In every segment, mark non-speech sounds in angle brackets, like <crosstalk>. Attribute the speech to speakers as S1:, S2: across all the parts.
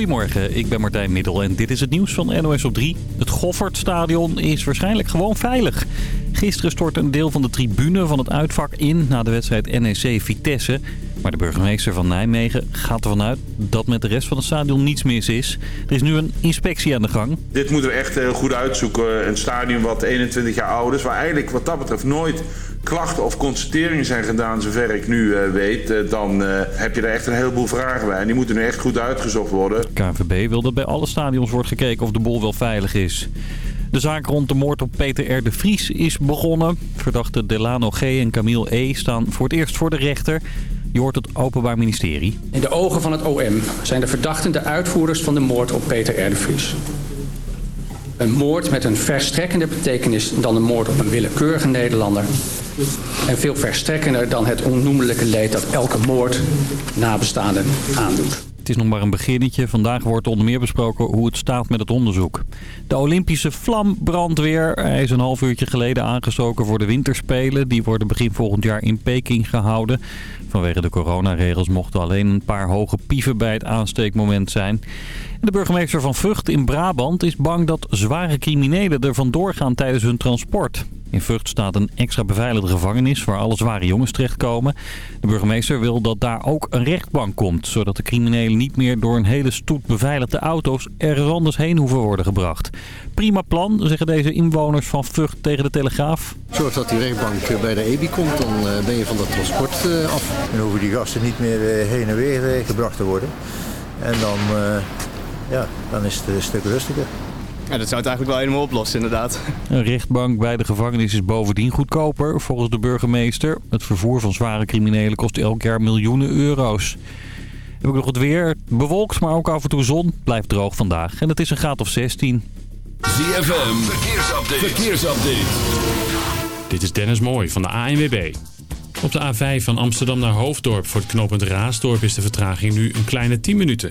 S1: Goedemorgen, ik ben Martijn Middel en dit is het nieuws van NOS op 3. Het Goffertstadion is waarschijnlijk gewoon veilig. Gisteren stortte een deel van de tribune van het uitvak in na de wedstrijd NEC Vitesse. Maar de burgemeester van Nijmegen gaat ervan uit dat met de rest van het stadion niets mis is. Er is nu een inspectie aan de gang.
S2: Dit moeten we echt heel goed uitzoeken. Een stadion wat 21 jaar oud is, waar eigenlijk wat dat betreft nooit klachten of constateringen zijn gedaan, zover ik nu uh, weet, uh, dan heb je er echt een heleboel vragen bij. En die moeten nu echt goed uitgezocht worden.
S1: KNVB wil dat bij alle stadions wordt gekeken of de bol wel veilig is. De zaak rond de moord op Peter R. de Vries is begonnen. Verdachte Delano G. en Camille E. staan voor het eerst voor de rechter. Je hoort het Openbaar Ministerie.
S3: In de ogen van het OM zijn de verdachten de uitvoerders van de moord op Peter R. de Vries. Een moord met een verstrekkende betekenis dan een moord op een willekeurige Nederlander. En veel verstrekkender dan het onnoemelijke leed dat elke moord nabestaanden aandoet.
S1: Is nog maar een beginnetje. Vandaag wordt onder meer besproken hoe het staat met het onderzoek. De Olympische vlam brandt weer. Hij is een half uurtje geleden aangestoken voor de winterspelen. Die worden begin volgend jaar in Peking gehouden. Vanwege de coronaregels mochten alleen een paar hoge pieven bij het aansteekmoment zijn. De burgemeester van Vught in Brabant is bang dat zware criminelen er vandoor gaan tijdens hun transport. In Vught staat een extra beveiligde gevangenis waar alle zware jongens terechtkomen. De burgemeester wil dat daar ook een rechtbank komt... zodat de criminelen niet meer door een hele stoet beveiligde auto's ergens anders heen hoeven worden gebracht. Prima plan, zeggen deze inwoners van Vught tegen de Telegraaf.
S4: Zorg dat die rechtbank bij de EBI komt, dan ben je van dat transport af. Dan hoeven die gasten niet meer heen en weer gebracht te worden. En dan, ja, dan is het een stuk rustiger.
S5: Ja, dat zou het eigenlijk wel helemaal oplossen, inderdaad. <laughs>
S1: Een rechtbank bij de gevangenis is bovendien goedkoper, volgens de burgemeester. Het vervoer van zware criminelen kost elk jaar miljoenen euro's. Heb ik nog het weer. Bewolkt, maar ook af en toe zon. Blijft droog vandaag. En het is een graad of 16.
S6: ZFM, verkeersupdate. verkeersupdate.
S7: Dit is Dennis Mooij van de ANWB. Op de A5 van Amsterdam naar Hoofddorp voor het knooppunt Raasdorp is de vertraging nu een kleine 10 minuten.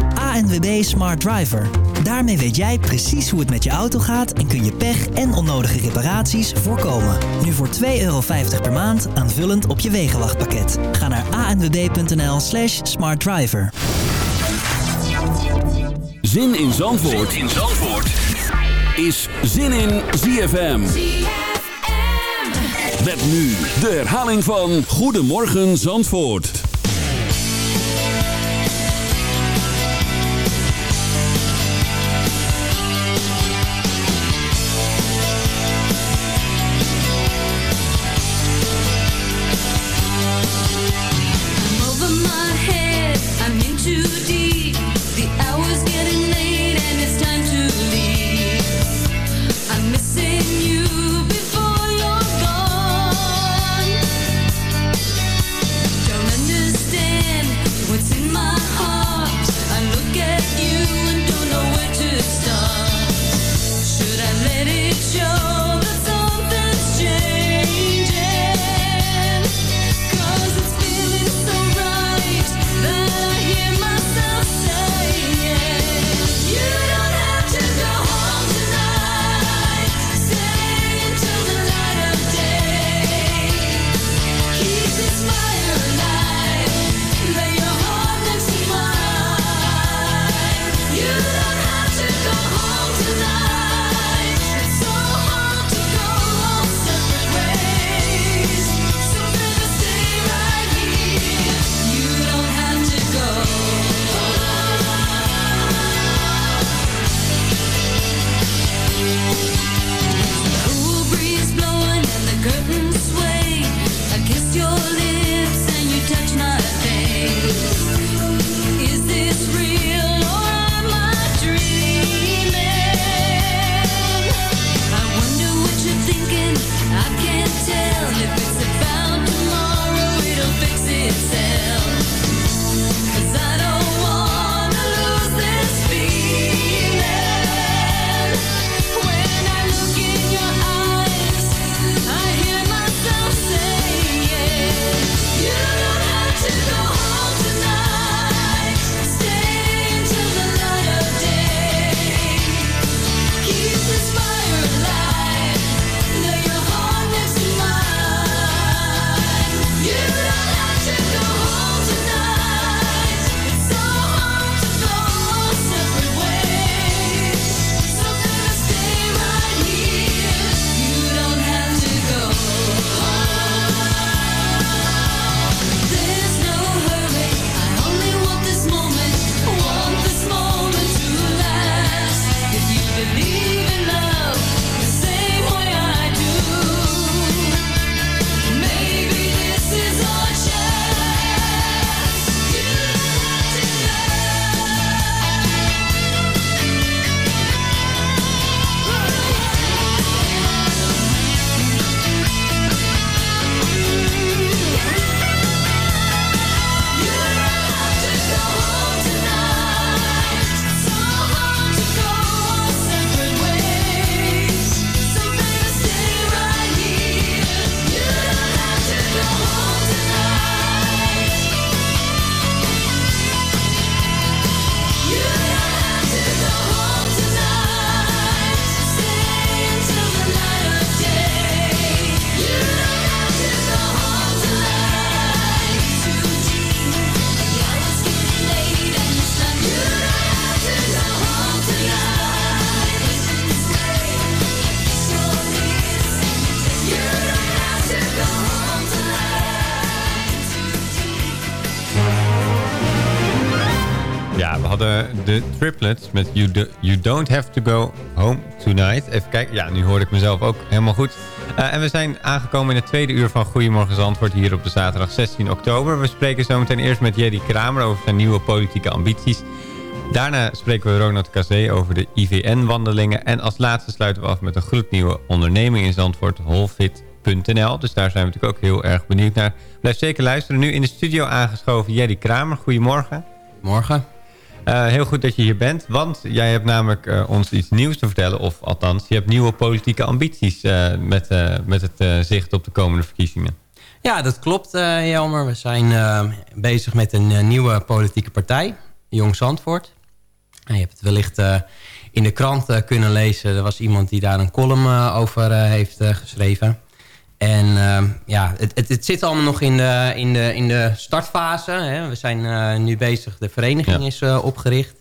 S8: ANWB Smart Driver. Daarmee weet jij precies hoe het met je auto gaat en kun je pech en onnodige reparaties voorkomen. Nu voor 2,50 euro per maand aanvullend op je wegenwachtpakket. Ga naar anwb.nl slash smartdriver.
S6: Zin in Zandvoort,
S9: in Zandvoort.
S6: is Zin in ZFM. Met nu de herhaling van Goedemorgen Zandvoort.
S10: Hadden de triplets met you, you Don't Have To Go Home Tonight. Even kijken. Ja, nu hoorde ik mezelf ook helemaal goed. Eh, en we zijn aangekomen in het tweede uur van Goedemorgen Zandvoort hier op de zaterdag 16 oktober. We spreken zo meteen eerst met Jerry Kramer over zijn nieuwe politieke ambities. Daarna spreken we Ronald Kazee over de IVN-wandelingen. En als laatste sluiten we af met een gloednieuwe onderneming in Zandvoort, holfit.nl. Dus daar zijn we natuurlijk ook heel erg benieuwd naar. Blijf zeker luisteren. Nu in de studio aangeschoven Jerry Kramer. Goedemorgen.
S11: Morgen.
S10: Eh, heel goed dat je hier bent, want jij hebt namelijk eh, ons iets nieuws te vertellen. Of althans, je hebt nieuwe politieke ambities eh, met, met het zicht op de komende verkiezingen.
S11: Ja, dat klopt, Jelmer. We zijn bezig met een nieuwe politieke partij, Jong Zandvoort. Je hebt het wellicht in de krant kunnen lezen. Er was iemand die daar een column over heeft geschreven. En eh, ja, het, het, het zit allemaal nog in de, in de, in de startfase. Hè. We zijn eh, nu bezig, de vereniging
S10: Ja.
S11: is eh, opgericht.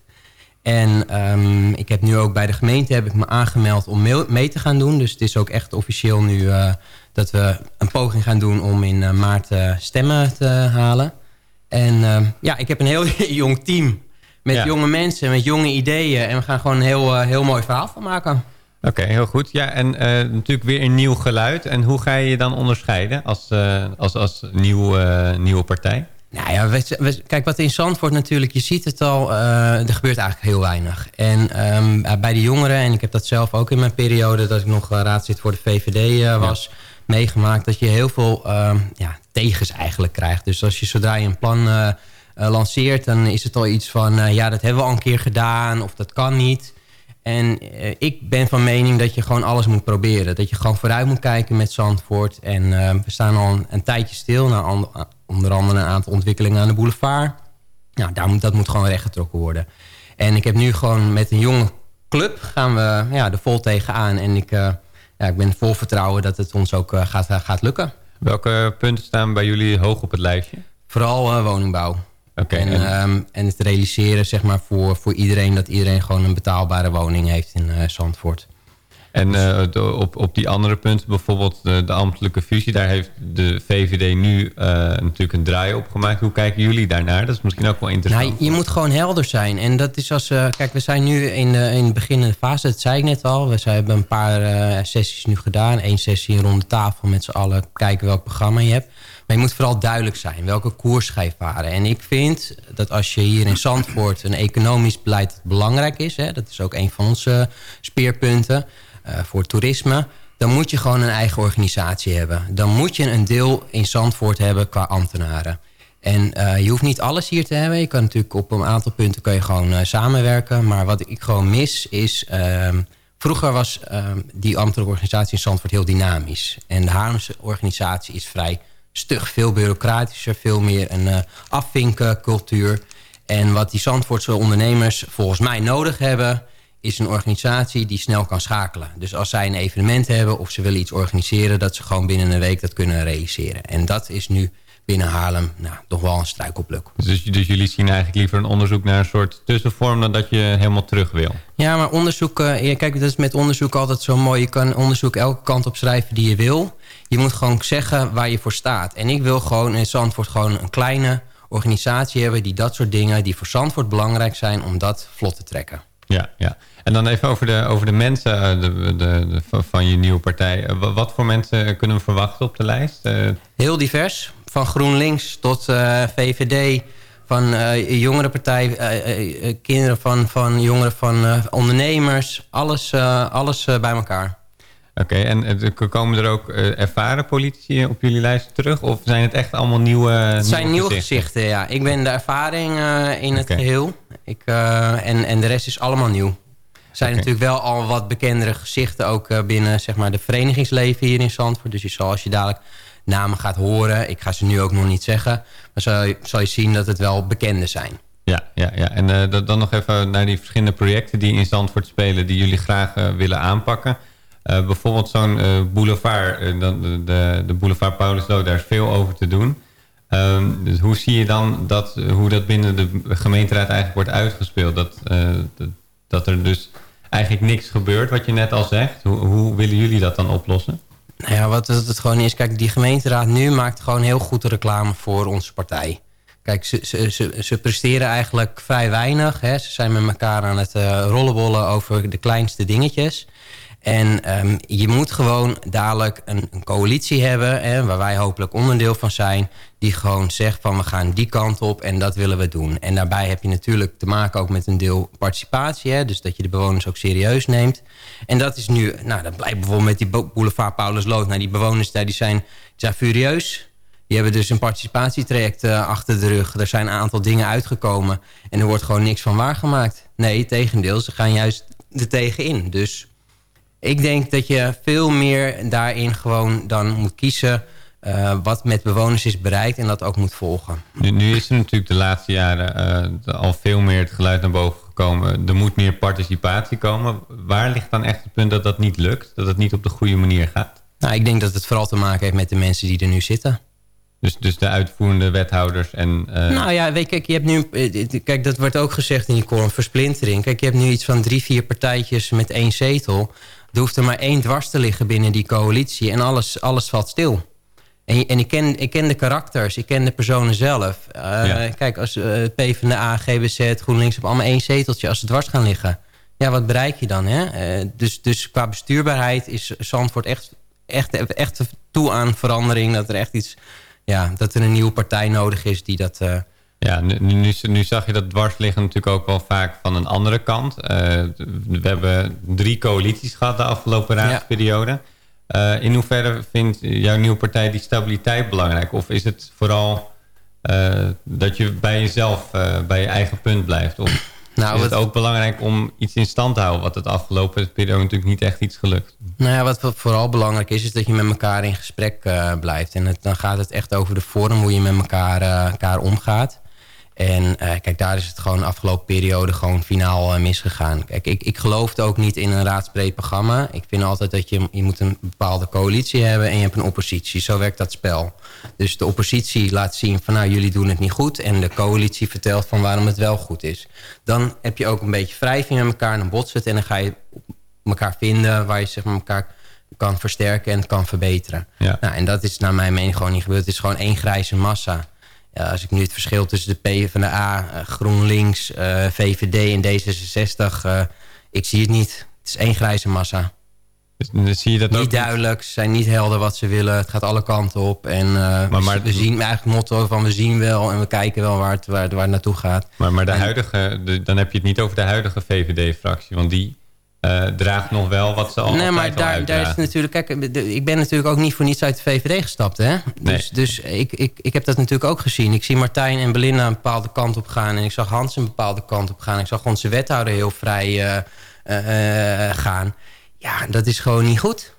S11: En ehm, ik heb nu ook bij de gemeente heb ik me aangemeld om mee, te gaan doen. Dus het is ook echt officieel nu eh, dat we een poging gaan doen om in maart stemmen te halen. En ehm, ja, ik heb een heel <laughs> jong team met
S10: Ja.
S11: jonge mensen, met jonge ideeën. En we gaan gewoon een heel, heel mooi verhaal van maken.
S10: Oké, heel goed. Ja, en eh, natuurlijk weer een nieuw geluid. En hoe ga je je dan onderscheiden als, eh, als, als nieuw, eh, nieuwe partij?
S11: Nou ja, we, we- kijk, wat in Zandvoort natuurlijk, je ziet het al, er gebeurt eigenlijk heel weinig. En ehm, bij de jongeren, en ik heb dat zelf ook in mijn periode... dat ik nog raadslid voor de VVD was, meegemaakt... dat je heel veel ehm, ja, tegens eigenlijk krijgt. Dus als je zodra je een plan lanceert, dan is het al iets van... ja, dat hebben we al een keer gedaan, of dat kan niet... En eh, ik ben van mening dat je gewoon alles moet proberen. Dat je gewoon vooruit moet kijken met Zandvoort. En eh, we staan al een, een tijdje stil. onder andere een aantal ontwikkelingen aan de boulevard. Nou, daar moet, dat moet gewoon rechtgetrokken worden. En ik heb nu gewoon met een jonge club gaan we ja, er vol tegenaan. En ik, eh, ja, ik ben vol vertrouwen dat het ons ook gaat, gaat lukken.
S10: Welke punten staan bij jullie hoog op het lijstje?
S11: Vooral woningbouw. En,
S10: en-
S11: ehm, en het realiseren zeg maar, voor, voor iedereen... dat iedereen gewoon een betaalbare woning heeft in eh, Zandvoort.
S10: En eh, de- op, op die andere punten, bijvoorbeeld de, de ambtelijke fusie... daar heeft de VVD nu eh, natuurlijk een draai op gemaakt. Hoe kijken jullie daarnaar? Dat is misschien ook wel interessant.
S11: Nou, je moet gewoon helder zijn. En dat is als... eh, kijk, we zijn nu in de, in de beginnende fase. Dat zei ik net al. We zijn, hebben een paar eh, sessies nu gedaan. Eén sessie rond de tafel met z'n allen. Kijken welk programma je hebt. Maar je moet vooral duidelijk zijn. Welke koers ga je varen? En ik vind dat als je hier in Zandvoort... een economisch beleid belangrijk is... Hè, dat is ook een van onze speerpunten... eh, voor toerisme... dan moet je gewoon een eigen organisatie hebben. Dan moet je een deel in Zandvoort hebben qua ambtenaren. En eh, je hoeft niet alles hier te hebben. Je kan natuurlijk op een aantal punten kan je gewoon eh, samenwerken. Maar wat ik gewoon mis is... ehm, vroeger was ehm, die ambtelijke organisatie in Zandvoort heel dynamisch. En de Haarlemse organisatie is vrij stug. Veel bureaucratischer, veel meer een eh afvinken cultuur. En wat die Zandvoortse ondernemers volgens mij nodig hebben... is een organisatie die snel kan schakelen. Dus als zij een evenement hebben of ze willen iets organiseren... dat ze gewoon binnen een week dat kunnen realiseren. En dat is nu binnen Haarlem nou, toch wel een struikelblok.
S10: Dus, dus jullie zien eigenlijk liever een onderzoek naar een soort tussenvorm... dan dat je helemaal terug wil?
S11: Ja, maar onderzoek... eh, kijk, dat is met onderzoek altijd zo mooi. Je kan onderzoek elke kant op schrijven die je wil. Je moet gewoon zeggen waar je voor staat. En ik wil gewoon in Zandvoort gewoon een kleine organisatie hebben... die dat soort dingen, die voor Zandvoort belangrijk zijn... om dat vlot te trekken.
S10: Ja, ja. En dan even over de, over de mensen eh, de, de, de- van- je nieuwe partij. Eh, wa- Wat voor mensen kunnen we verwachten op de lijst? Eh,
S11: Heel divers. Van GroenLinks tot eh, VVD. Van eh jongerenpartij. eh, eh, eh, kinderen van, van jongeren van eh, ondernemers. Alles, eh, alles eh, bij elkaar.
S10: Oké, en eh, komen er ook eh, ervaren politici op jullie lijst terug? Of zijn het echt allemaal nieuwe
S11: Het zijn nieuwe gezichten, ja. Ik ben de ervaring eh, in het geheel. Ik, en, en de rest is allemaal nieuw. Er zijn natuurlijk wel al wat bekendere gezichten... ook binnen zeg maar, de verenigingsleven hier in Zandvoort. Dus je zal, als je dadelijk namen gaat horen... ik ga ze nu ook nog niet zeggen... maar zal je, zal je zien dat het wel bekende zijn.
S10: Ja, ja, ja. en dan nog even naar die verschillende projecten die in Zandvoort spelen... die jullie graag willen aanpakken. Eh, bijvoorbeeld zo'n eh, boulevard, eh, de, de, de boulevard Paulusloot, daar is veel over te doen. Ehm, dus hoe zie je dan dat, hoe dat binnen de gemeenteraad eigenlijk wordt uitgespeeld? Dat, dat, dat er dus eigenlijk niks gebeurt, wat je net al zegt. Hoe, hoe willen jullie dat dan oplossen?
S11: Nou ja, wat het, gewoon is... Kijk, die gemeenteraad nu maakt gewoon heel goed reclame voor onze partij. Kijk, ze, ze, ze presteren eigenlijk vrij weinig. Hè. Ze zijn met elkaar aan het uh, rollenbollen over de kleinste dingetjes. En ehm, je moet gewoon dadelijk een, een coalitie hebben... Hè, waar wij hopelijk onderdeel van zijn... die gewoon zegt van we gaan die kant op en dat willen we doen. En daarbij heb je natuurlijk te maken ook met een deel participatie. Hè, dus dat je de bewoners ook serieus neemt. En dat is nu, nou dat blijkt bijvoorbeeld met die boulevard Paulus Lood. Nou, die bewoners daar die zijn, die furieus... Die hebben dus een participatietraject uh, achter de rug. Er zijn een aantal dingen uitgekomen. En er wordt gewoon niks van waargemaakt. Nee, tegendeel. Ze gaan juist er tegenin. Dus ik denk dat je veel meer daarin gewoon dan moet kiezen... Uh, wat met bewoners is bereikt en dat ook moet volgen.
S10: Nu, nu is er natuurlijk de laatste jaren uh, al veel meer het geluid naar boven gekomen. Er moet meer participatie komen. Waar ligt dan echt het punt dat dat niet lukt? Dat het niet op de goede manier gaat?
S11: Nou, ik denk dat het vooral te maken heeft met de mensen die er nu zitten.
S10: Dus, dus de uitvoerende wethouders en... Uh...
S11: Nou ja, weet, kijk, je hebt nu... Kijk, dat wordt ook gezegd in die column, versplintering. Kijk, je hebt nu iets van drie, vier partijtjes met één zetel. Er hoeft er maar één dwars te liggen binnen die coalitie... en alles, alles valt stil. En, en ik, ken, ik ken de karakters, ik ken de personen zelf. Uh, ja. Kijk, als uh, PvdA, GBZ, GroenLinks... hebben allemaal één zeteltje als ze dwars gaan liggen. Ja, wat bereik je dan, hè? dus, dus qua bestuurbaarheid is Zandvoort echt, echt, echt toe aan verandering... dat er echt iets ja, dat er een nieuwe partij nodig is die dat...
S10: Ja, nu, nu, nu, zag je dat dwarsliggen natuurlijk ook wel vaak van een andere kant. Uh, we hebben drie coalities gehad de afgelopen raadsperiode. Ja. Uh, in hoeverre vindt jouw nieuwe partij die stabiliteit belangrijk? Of is het vooral dat je bij jezelf, bij je eigen punt blijft? Of <clears throat> nou, is het ook belangrijk om iets in stand te houden... wat het afgelopen periode natuurlijk niet echt iets gelukt?
S11: Nou ja, wat vooral belangrijk is... is dat je met elkaar in gesprek blijft. En het, dan gaat het echt over de vorm... hoe je met elkaar, elkaar omgaat. En uh, kijk, daar is het gewoon de afgelopen periode gewoon finaal uh, misgegaan. Kijk, ik, ik geloof ook niet in een raadsbreed programma. Ik vind altijd dat je, je moet een bepaalde coalitie hebben en je hebt een oppositie. Zo werkt dat spel. Dus de oppositie laat zien van nou, jullie doen het niet goed. En de coalitie vertelt van waarom het wel goed is. Dan heb je ook een beetje wrijving met elkaar. Dan botst het en dan ga je elkaar vinden waar je zeg maar elkaar kan versterken en kan verbeteren. Ja. Nou, en dat is naar mijn mening gewoon niet gebeurd. Het is gewoon één grijze massa. Ja, als ik nu het verschil tussen de P van de A, uh, GroenLinks, uh, VVD en D66... Uh, ik zie het niet. Het is één grijze massa.
S10: Dus, zie je dat
S11: niet ook duidelijk, ze zijn niet helder wat ze willen. Het gaat alle kanten op. En maar, maar, we zien eigenlijk het motto van we zien wel... en we kijken wel waar het, waar, waar het naartoe gaat.
S10: Maar, maar de
S11: en,
S10: huidige, de, dan heb je het niet over de huidige VVD-fractie. Want die uh, draagt nog wel wat ze al
S11: Nee, maar daar, daar is natuurlijk... Kijk, ik ben natuurlijk ook niet voor niets uit de VVD gestapt, hè? Dus, nee. dus ik, ik, ik heb dat natuurlijk ook gezien. Ik zie Martijn en Belinda een bepaalde kant op gaan... en ik zag Hans een bepaalde kant op gaan. Ik zag onze wethouder heel vrij uh, uh, gaan. Ja, dat is gewoon niet goed.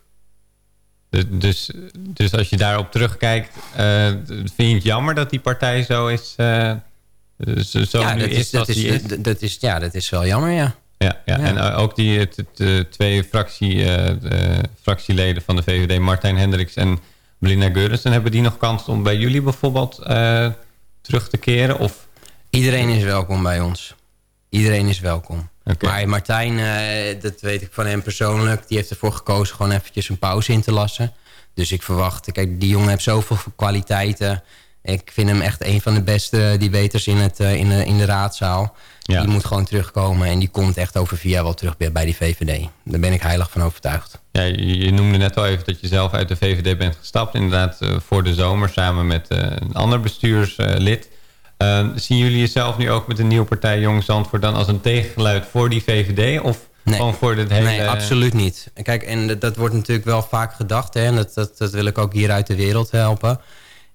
S10: Dus, dus als je daarop terugkijkt... vind je het jammer dat die partij zo is... zo
S11: ja,
S10: nu
S11: dat
S10: is,
S11: is, dat, is,
S10: is?
S11: Dat is, ja, dat is wel jammer, ja.
S10: Ja, ja, ja. en ook die het, twee fractie, uh, fractieleden van de VVD, Martijn Hendricks en Belinda Geurensen, hebben die nog kans om bij jullie bijvoorbeeld uh, terug te keren? Of?
S11: Iedereen is welkom bij ons. Iedereen is welkom. Okay. Maar Martijn, uh, dat weet ik van hem persoonlijk, die heeft ervoor gekozen gewoon eventjes een pauze in te lassen. Dus ik verwacht, kijk, die jongen heeft zoveel kwaliteiten. Ik vind hem echt een van de beste debaters in, het, in, de, in de raadzaal. Ja. Die moet gewoon terugkomen en die komt echt over vier jaar wel terug bij die VVD. Daar ben ik heilig van overtuigd.
S10: Ja, je noemde net al even dat je zelf uit de VVD bent gestapt. Inderdaad uh, voor de zomer samen met uh, een ander bestuurslid. Uh, zien jullie jezelf nu ook met een nieuwe partij Jong Zandvoort dan als een tegengeluid voor die VVD? Of
S11: nee.
S10: gewoon voor dit hele...
S11: Nee, absoluut niet. Kijk, en dat, dat wordt natuurlijk wel vaak gedacht. Hè, en dat, dat, dat wil ik ook hier uit de wereld helpen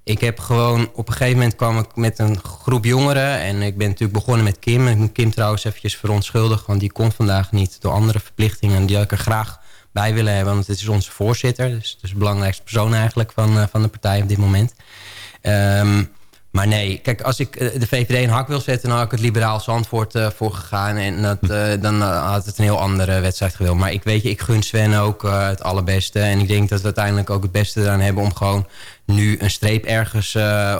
S11: ik heb gewoon, op een gegeven moment kwam ik met een groep jongeren. En ik ben natuurlijk begonnen met Kim. Ik moet Kim trouwens eventjes verontschuldigen. Want die kon vandaag niet door andere verplichtingen. Die ik er graag bij willen hebben. Want het is onze voorzitter. Dus, dus de belangrijkste persoon eigenlijk van, uh, van de partij op dit moment. Um, maar nee, kijk, als ik de VVD een hak wil zetten... dan had ik het liberaal antwoord uh, voor gegaan. En dat, dan had het een heel andere wedstrijd gewild. Maar ik weet je, ik gun Sven ook het allerbeste. En ik denk dat we uiteindelijk ook het beste eraan hebben... om gewoon nu een streep ergens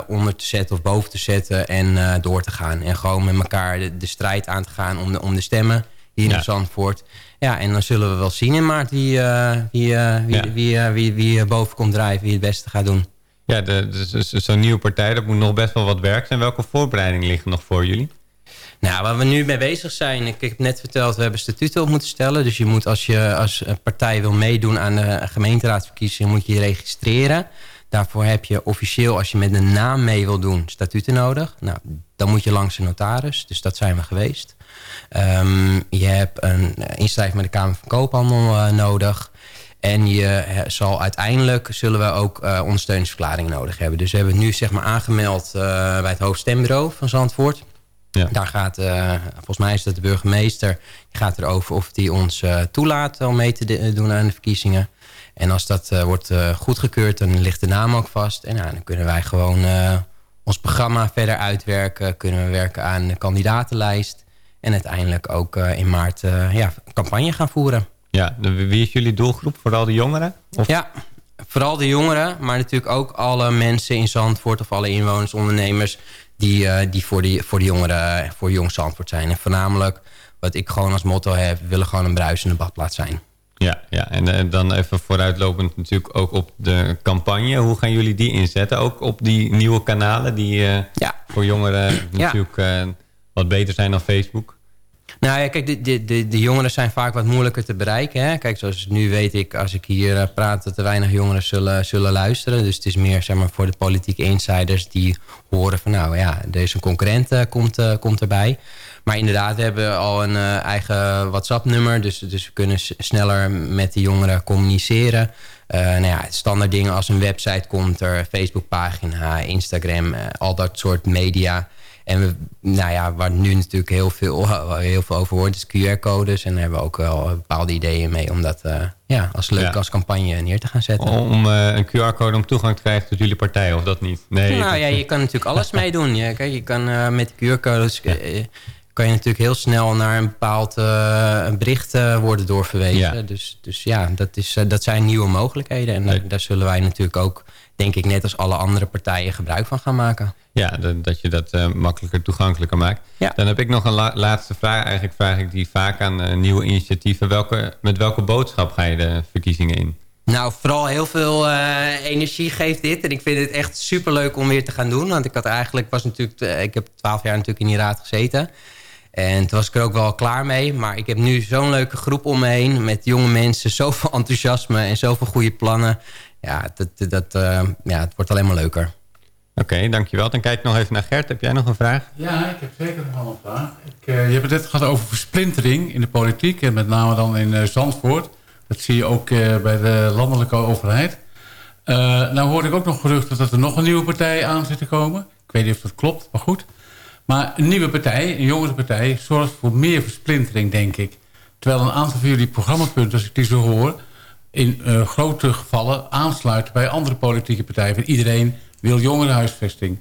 S11: onder te zetten of boven te zetten... en door te gaan. En gewoon met elkaar de, de, strijd aan te gaan om de, om de stemmen hier ja. in Zandvoort. Ja, en dan zullen we wel zien in maart wie, wie, wie, ja. wie, wie, wie, wie boven komt drijven... wie het beste gaat doen.
S10: Ja, de, zo'n nieuwe partij, dat moet nog best wel wat werk zijn. Welke voorbereidingen liggen nog voor jullie?
S11: Nou, waar we nu mee bezig zijn, ik, ik heb net verteld, we hebben statuten op moeten stellen. Dus je moet als je als partij wil meedoen aan de gemeenteraadsverkiezingen, moet je je registreren. Daarvoor heb je officieel, als je met een naam mee wil doen, statuten nodig. Nou, dan moet je langs een notaris, dus dat zijn we geweest. Ehm, je hebt een inschrijving met de Kamer van Koophandel eh, nodig. En je eh, zal uiteindelijk zullen we ook eh, ondersteuningsverklaringen nodig hebben. Dus we hebben het nu zeg maar aangemeld eh, bij het hoofdstembureau van Zandvoort.
S10: Ja.
S11: Daar gaat, eh, volgens mij is dat de burgemeester, die gaat erover of die ons eh, toelaat om mee te doen aan de verkiezingen. En als dat eh, wordt eh, goedgekeurd, dan ligt de naam ook vast. En nou, dan kunnen wij gewoon eh, ons programma verder uitwerken. Kunnen we werken aan de kandidatenlijst. En uiteindelijk ook in maart ja, campagne gaan voeren.
S10: Ja, wie is jullie doelgroep? Vooral de jongeren? Of?
S11: Ja, vooral de jongeren, maar natuurlijk ook alle mensen in Zandvoort... of alle inwoners, ondernemers... die, die voor, die, voor de jongeren, voor jong Zandvoort zijn. En voornamelijk, wat ik gewoon als motto heb... we willen gewoon een bruisende badplaats zijn.
S10: Ja, ja. En eh, dan even vooruitlopend natuurlijk ook op de campagne. Hoe gaan jullie die inzetten? Ook op die nieuwe kanalen die eh, voor jongeren natuurlijk eh, wat beter zijn dan Facebook?
S11: Nou ja, kijk, de, de, de, de jongeren zijn vaak wat moeilijker te bereiken. Hè? Kijk, zoals nu weet ik, als ik hier praat... dat er weinig jongeren zullen, zullen luisteren. Dus het is meer zeg maar, voor de politieke insiders die horen van... nou ja, deze concurrent komt, komt erbij. Maar inderdaad, we hebben al een eh, eigen WhatsApp-nummer. Dus, dus we kunnen sneller met de jongeren communiceren. Eh nou ja, standaard dingen als een website komt er, Facebookpagina, Instagram, eh, al dat soort media. En we, nou ja, waar nu natuurlijk heel veel, <laughs> heel veel over hoort, is QR-codes. En daar hebben we ook wel bepaalde ideeën mee om dat ja, als leuk
S10: Ja.
S11: als campagne neer te gaan zetten.
S10: Om een QR-code om toegang te krijgen tot jullie partij, of dat niet? Nee,
S11: nou ja, je kan natuurlijk alles <laughs> meedoen. Je, kijk, je kan met QR-codes kan je natuurlijk heel snel naar een bepaald een bericht eh, worden doorverwezen.
S10: Ja.
S11: Dus, dus ja, dat, is, eh, dat zijn nieuwe mogelijkheden. En daar, daar zullen wij natuurlijk ook, denk ik, net als alle andere partijen gebruik van gaan maken.
S10: Ja, dat, dat je dat makkelijker toegankelijker maakt. Dan heb ik nog een la- laatste vraag. Eigenlijk vraag ik die vaak aan nieuwe initiatieven. Welke, met welke boodschap ga je de verkiezingen in?
S11: Nou, vooral heel veel energie geeft dit. En ik vind het echt superleuk om weer te gaan doen. Want ik had eigenlijk, was natuurlijk, ik heb twaalf jaar natuurlijk in die raad gezeten. En toen was ik er ook wel klaar mee. Maar ik heb nu zo'n leuke groep om me heen. Met jonge mensen, <laughs> zoveel enthousiasme en zoveel goede plannen. Ja, dat, dat, eh, ja het wordt alleen maar leuker.
S10: Oké, dankjewel. Dan kijk ik nog even naar Gert. Heb jij nog een vraag?
S12: Ja, ik heb zeker nog wel een vraag. Ik, eh, je hebt het net gehad over versplintering in de politiek. En met name dan in eh, Zandvoort. Dat zie je ook eh, bij de landelijke overheid. Eh, nou hoorde ik ook nog geruchten dat er nog een nieuwe partij aan zit te komen. Ik weet niet of dat klopt, maar goed. Maar een nieuwe partij, een jongere partij, zorgt voor meer versplintering, denk ik. Terwijl een aantal van jullie programmapunten, als ik die zo hoor... in eh, grote gevallen aansluiten bij andere politieke partijen. Want iedereen wil jongerenhuisvesting.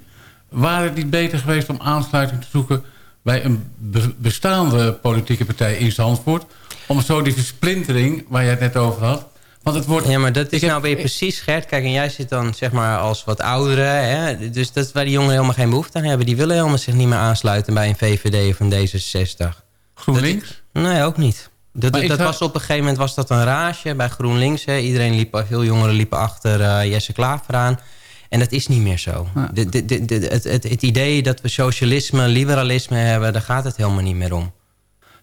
S12: Waar het niet beter geweest om aansluiting te zoeken... bij een be- bestaande politieke partij in Zandvoort... om zo die versplintering, waar jij het net over had... Want het wordt...
S11: Ja, maar dat is nou weer precies, Gert. Kijk, en jij zit dan zeg maar als wat oudere. Hè? Dus dat is waar die jongeren helemaal geen behoefte aan hebben. Die willen helemaal zich niet meer aansluiten bij een VVD of een D66.
S12: GroenLinks?
S11: Nee, ook niet. Dat, dat was op een gegeven moment was dat een rage bij GroenLinks. Hè. Iedereen liep, veel jongeren liepen achter eh, Jesse Klaver aan. En dat is niet meer zo. De, de, de, de- het, het, het idee dat we socialisme, liberalisme hebben... daar gaat het helemaal niet meer om.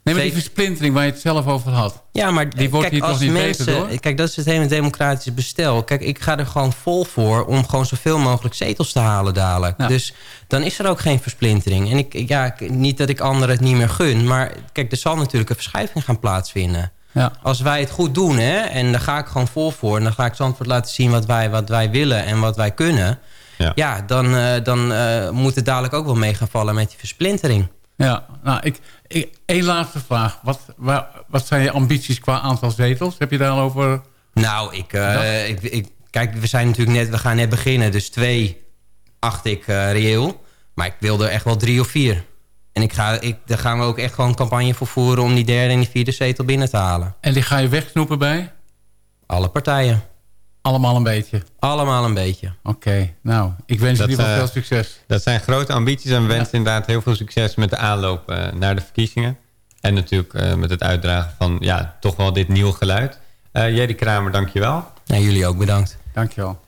S12: Nee, maar die versplintering waar je het zelf over had...
S11: Ja, maar
S12: die wordt
S11: kijk,
S12: hier toch
S11: als
S12: niet
S11: mensen,
S12: beter door?
S11: Kijk, dat is het hele democratische bestel. Kijk, ik ga er gewoon vol voor om gewoon zoveel mogelijk zetels te halen dadelijk. Dus dan is er ook geen versplintering. En ik, ja, niet dat ik anderen het niet meer gun. Maar kijk, er zal natuurlijk een verschuiving gaan plaatsvinden.
S12: Ja.
S11: Als wij het goed doen, hè, en daar ga ik gewoon vol voor... en dan ga ik Zandvoort laten zien wat wij, wat wij willen en wat wij kunnen... ja, dan, eh, dan eh, moet het dadelijk ook wel mee gaan vallen met die versplintering.
S12: Ja, nou, ik, één laatste vraag. Wat, waar, wat zijn je ambities qua aantal zetels? Heb je daar al over...
S11: Nou, ik, eh, ik, ik, kijk, we zijn natuurlijk net, we gaan net beginnen. Dus twee acht ik eh, reëel. Maar ik wil er echt wel drie of vier. En ik ga, ik, daar gaan we ook echt gewoon een campagne voor voeren... om die derde en die vierde zetel binnen te halen.
S12: En die ga je wegsnoepen bij?
S11: Alle partijen.
S12: Allemaal een beetje?
S11: Allemaal een beetje.
S12: Oké, nou, ik wens je ieder geval
S10: eh,
S12: veel succes.
S10: Dat zijn grote ambities en we wensen inderdaad heel veel succes met de aanloop eh, naar de verkiezingen. En natuurlijk eh, met het uitdragen van ja, toch wel dit nieuwe geluid. Eh Jerry Kramer, dankjewel.
S11: En jullie ook bedankt.
S12: Dankjewel.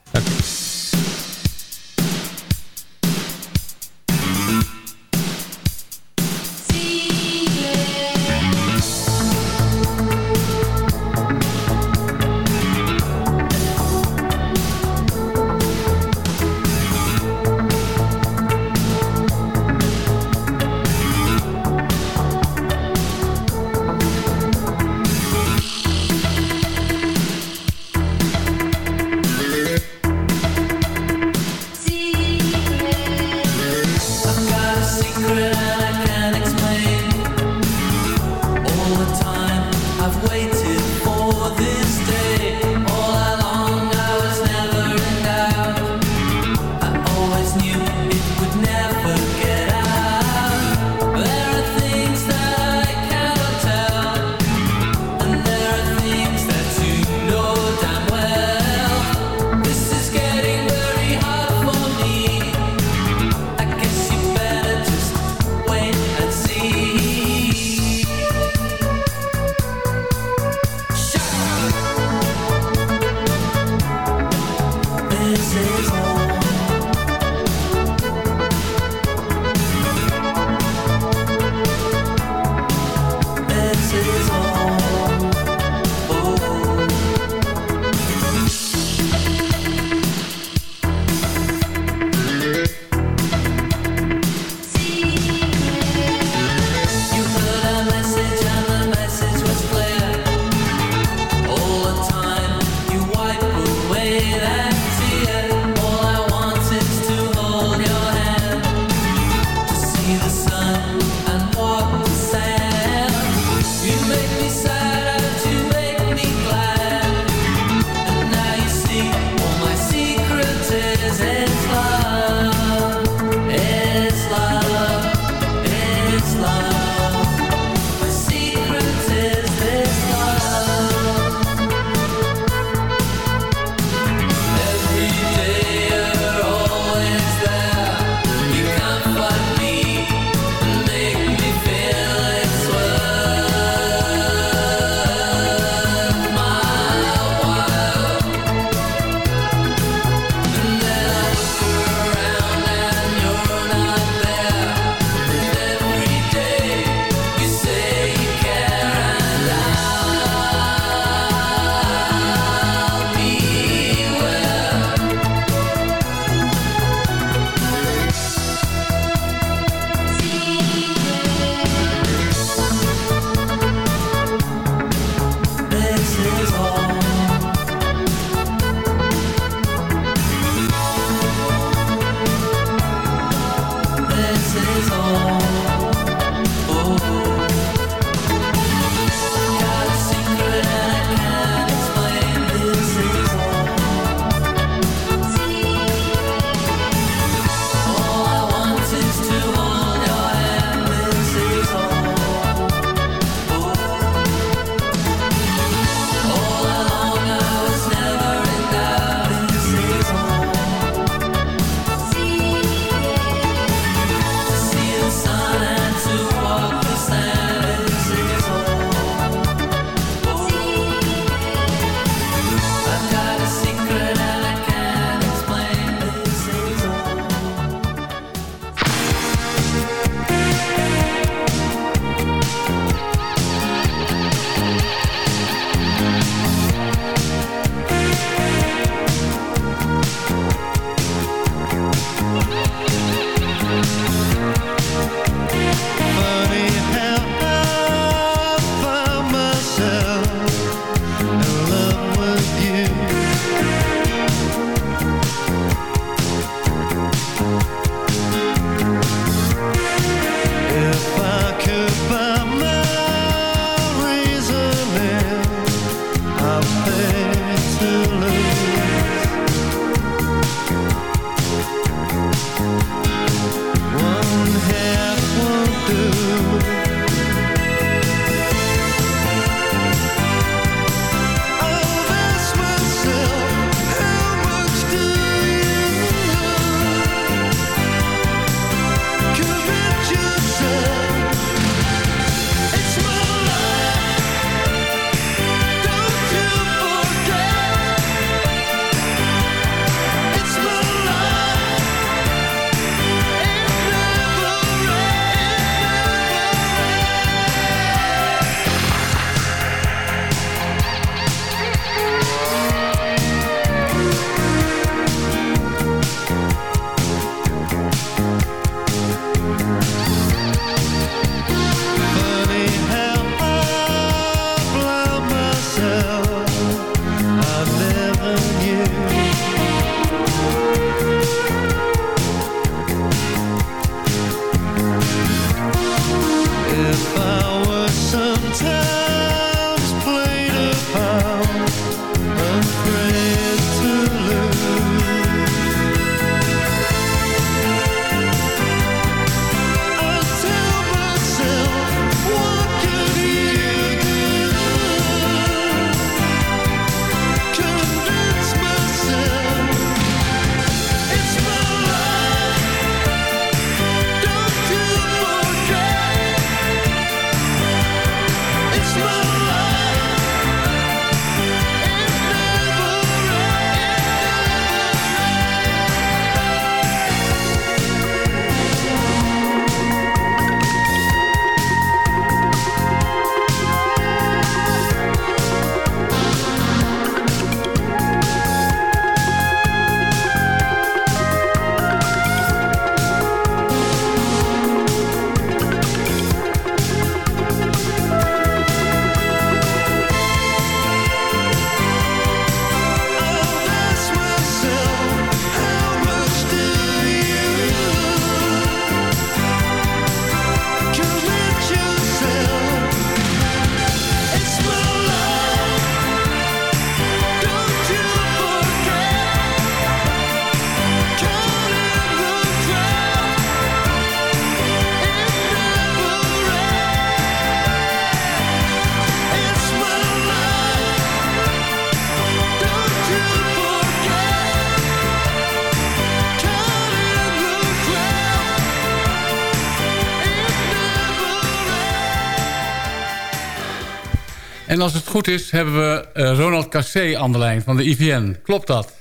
S12: Als het goed is, hebben we eh, Ronald Cassé aan de lijn van de IVN. Klopt dat?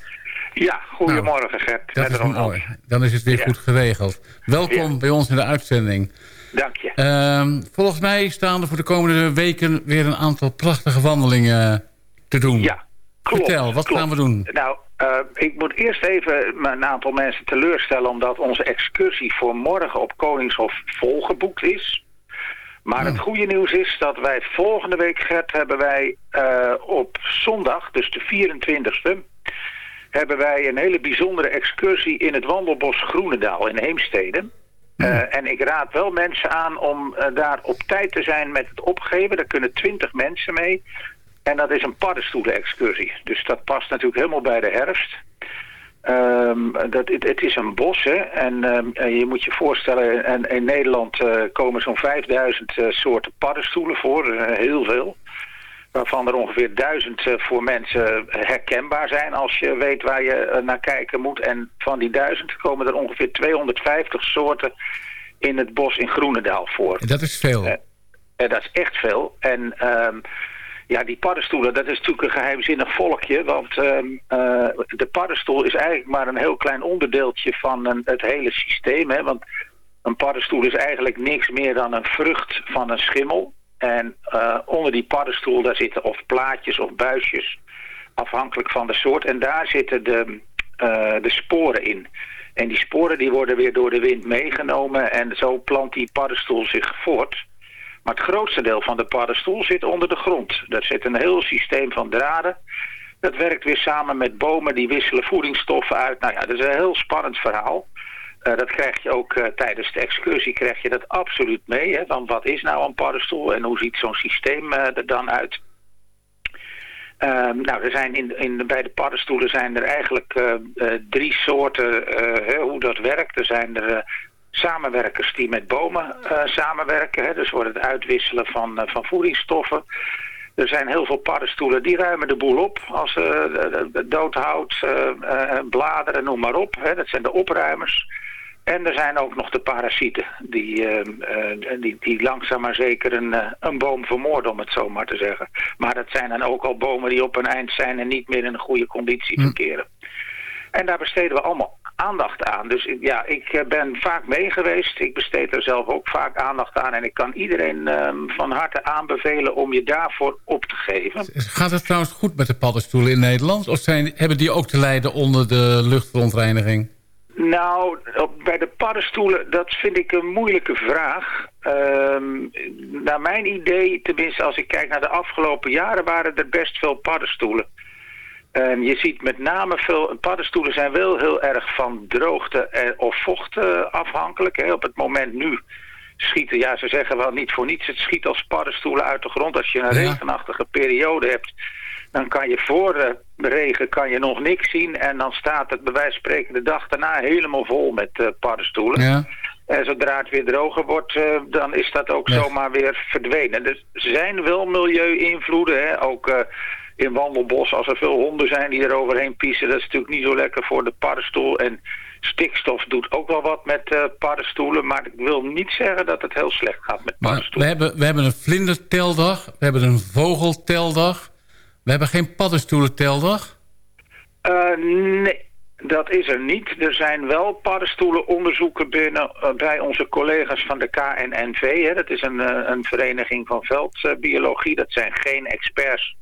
S13: Ja, goedemorgen Gert.
S12: Dat is mooi. Dan is het weer
S13: Ja.
S12: goed geregeld. Welkom
S13: Ja.
S12: bij ons in de uitzending.
S13: Dank je.
S12: Ehm, volgens mij staan er voor de komende weken weer een aantal prachtige wandelingen te doen.
S13: Ja, Klopt,
S12: Vertel, wat
S13: klopt.
S12: gaan we doen?
S13: Nou, eh, ik moet eerst even een aantal mensen teleurstellen... omdat onze excursie voor morgen op Koningshof volgeboekt is. Maar het goede nieuws is dat wij volgende week, Gert, hebben wij eh, op zondag, dus de 24e... hebben wij een hele bijzondere excursie in het wandelbos Groenendaal in Heemstede. Eh, en ik raad wel mensen aan om eh, daar op tijd te zijn met het opgeven. Daar kunnen 20 mensen mee. En dat is een paddenstoelen-excursie. Dus dat past natuurlijk helemaal bij de herfst. Ehm, dat, het, het is een bos, hè. En ehm, eh, je moet je voorstellen, en, in Nederland eh, komen zo'n 5000 eh, soorten paddenstoelen voor. heel veel. Waarvan er ongeveer 1000 eh, voor mensen herkenbaar zijn als je weet waar je naar kijken moet. En van die 1000 komen er ongeveer 250 soorten in het bos in Groenendaal voor.
S12: Dat is veel.
S13: En dat is echt veel. En ehm, ja, die paddenstoelen, dat is natuurlijk een geheimzinnig volkje. Want ehm, eh, de paddenstoel is eigenlijk maar een heel klein onderdeeltje van een, het hele systeem. Hè? Want een paddenstoel is eigenlijk niks meer dan een vrucht van een schimmel. En eh, onder die paddenstoel, daar zitten of plaatjes of buisjes, afhankelijk van de soort. En daar zitten de, eh, de sporen in. En die sporen die worden weer door de wind meegenomen en zo plant die paddenstoel zich voort. Maar het grootste deel van de paddenstoel zit onder de grond. Daar zit een heel systeem van draden. Dat werkt weer samen met bomen, die wisselen voedingsstoffen uit. Nou ja, dat is een heel spannend verhaal. Eh, dat krijg je ook eh, tijdens de excursie, krijg je dat absoluut mee. Hè? Van wat is nou een paddenstoel en hoe ziet zo'n systeem eh, er dan uit? Ehm, nou, er zijn in, in, bij de paddenstoelen zijn er eigenlijk drie soorten hoe dat werkt. Er zijn er samenwerkers die met bomen eh, samenwerken. Hè, dus wordt het uitwisselen van, eh, van voedingsstoffen. Er zijn heel veel paddenstoelen die ruimen de boel op als eh, doodhout, bladeren, noem maar op. Hè, dat zijn de opruimers. En er zijn ook nog de parasieten die, die, die langzaam maar zeker een, een boom vermoorden, om het zo maar te zeggen. Maar dat zijn dan ook al bomen die op hun eind zijn en niet meer in een goede conditie verkeren. En daar besteden we allemaal aandacht aan. Dus ja, ik eh, ben vaak mee geweest. Ik besteed er zelf ook vaak aandacht aan. En ik kan iedereen ehm, van harte aanbevelen om je daarvoor op te geven.
S12: Gaat het trouwens goed met de paddenstoelen in Nederland? Of zijn, hebben die ook te lijden onder de luchtverontreiniging?
S13: Nou, bij de paddenstoelen, dat vind ik een moeilijke vraag. Ehm, naar mijn idee, tenminste als ik kijk naar de afgelopen jaren, waren er best veel paddenstoelen. En je ziet met name veel, paddenstoelen zijn wel heel erg van droogte en, of vocht eh, afhankelijk. Hè. Op het moment nu schieten, ja ze zeggen wel niet voor niets, het schiet als paddenstoelen uit de grond. Als je een regenachtige periode hebt, dan kan je voor de regen kan je nog niks zien. En dan staat het bij wijze van spreken de dag daarna helemaal vol met eh, paddenstoelen.
S12: Ja.
S13: En zodra het weer droger wordt, eh, dan is dat ook zomaar weer verdwenen. Dus er zijn wel milieu-invloeden. Ook eh, in wandelbos, als er veel honden zijn die er overheen piezen... dat is natuurlijk niet zo lekker voor de paddenstoel. En stikstof doet ook wel wat met eh, paddenstoelen. Maar ik wil niet zeggen dat het heel slecht gaat met
S12: Maar we hebben, we hebben een vlinderteldag, we hebben een vogelteldag. We hebben geen paddenstoelenteldag.
S13: Eh, nee, dat is er niet. Er zijn wel paddenstoelenonderzoeken binnen eh, bij onze collega's van de KNNV. Hè. Dat is een, een vereniging van veldbiologie. Dat zijn geen experts.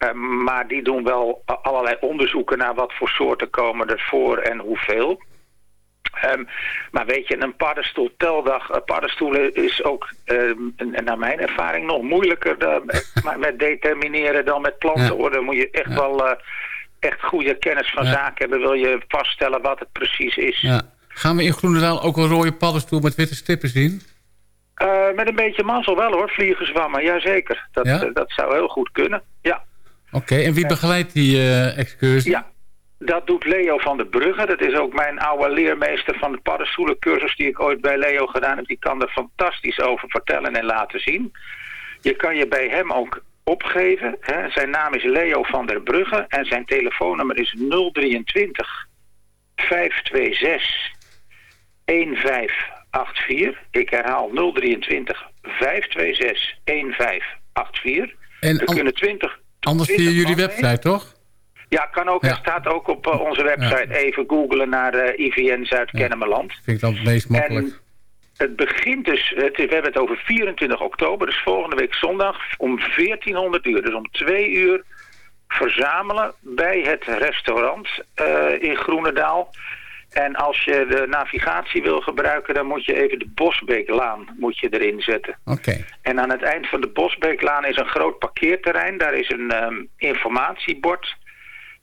S13: Eh, maar die doen wel allerlei onderzoeken naar wat voor soorten komen er voor en hoeveel. Ehm, maar weet je, een paddenstoelteldag, eh, paddenstoelen is ook, ehm, naar mijn ervaring, nog moeilijker dan, <laughs> maar met determineren dan met plantenorde. Dan moet je echt wel eh, echt goede kennis van
S12: Ja.
S13: zaken hebben, wil je vaststellen wat het precies is.
S12: Ja. Gaan we in Groenendaal ook een rode paddenstoel met witte stippen zien?
S13: Eh, met een beetje mazzel wel hoor, vliegenzwammen, jazeker. Dat,
S12: Ja?
S13: eh, dat zou heel goed kunnen, ja.
S12: Oké, en wie begeleidt die eh, excursie?
S13: Ja, dat doet Leo van der Brugge. Dat is ook mijn oude leermeester van de paddenstoelencursus die ik ooit bij Leo gedaan heb. Die kan er fantastisch over vertellen en laten zien. Je kan je bij hem ook opgeven. Hè. Zijn naam is Leo van der Brugge en zijn telefoonnummer is 023 526 1584. Ik herhaal 023 526 1584.
S12: En
S13: er kunnen 20.
S12: Anders
S13: 20
S12: via jullie website,
S13: mee.
S12: toch?
S13: Ja, kan ook.
S12: Ja.
S13: Er staat ook op eh, onze website. Even googlen naar eh, IVN Zuid-Kennemerland.
S12: Vind ik dan het meest makkelijk.
S13: En het begint dus, het, we hebben het over 24 oktober, dus volgende week zondag om 1400 uur. Dus om twee uur verzamelen bij het restaurant eh, in Groenendaal. En als je de navigatie wil gebruiken, dan moet je even de Bosbeeklaan moet je erin zetten.
S12: Oké.
S13: En aan het eind van de Bosbeeklaan is een groot parkeerterrein. Daar is een ehm, informatiebord.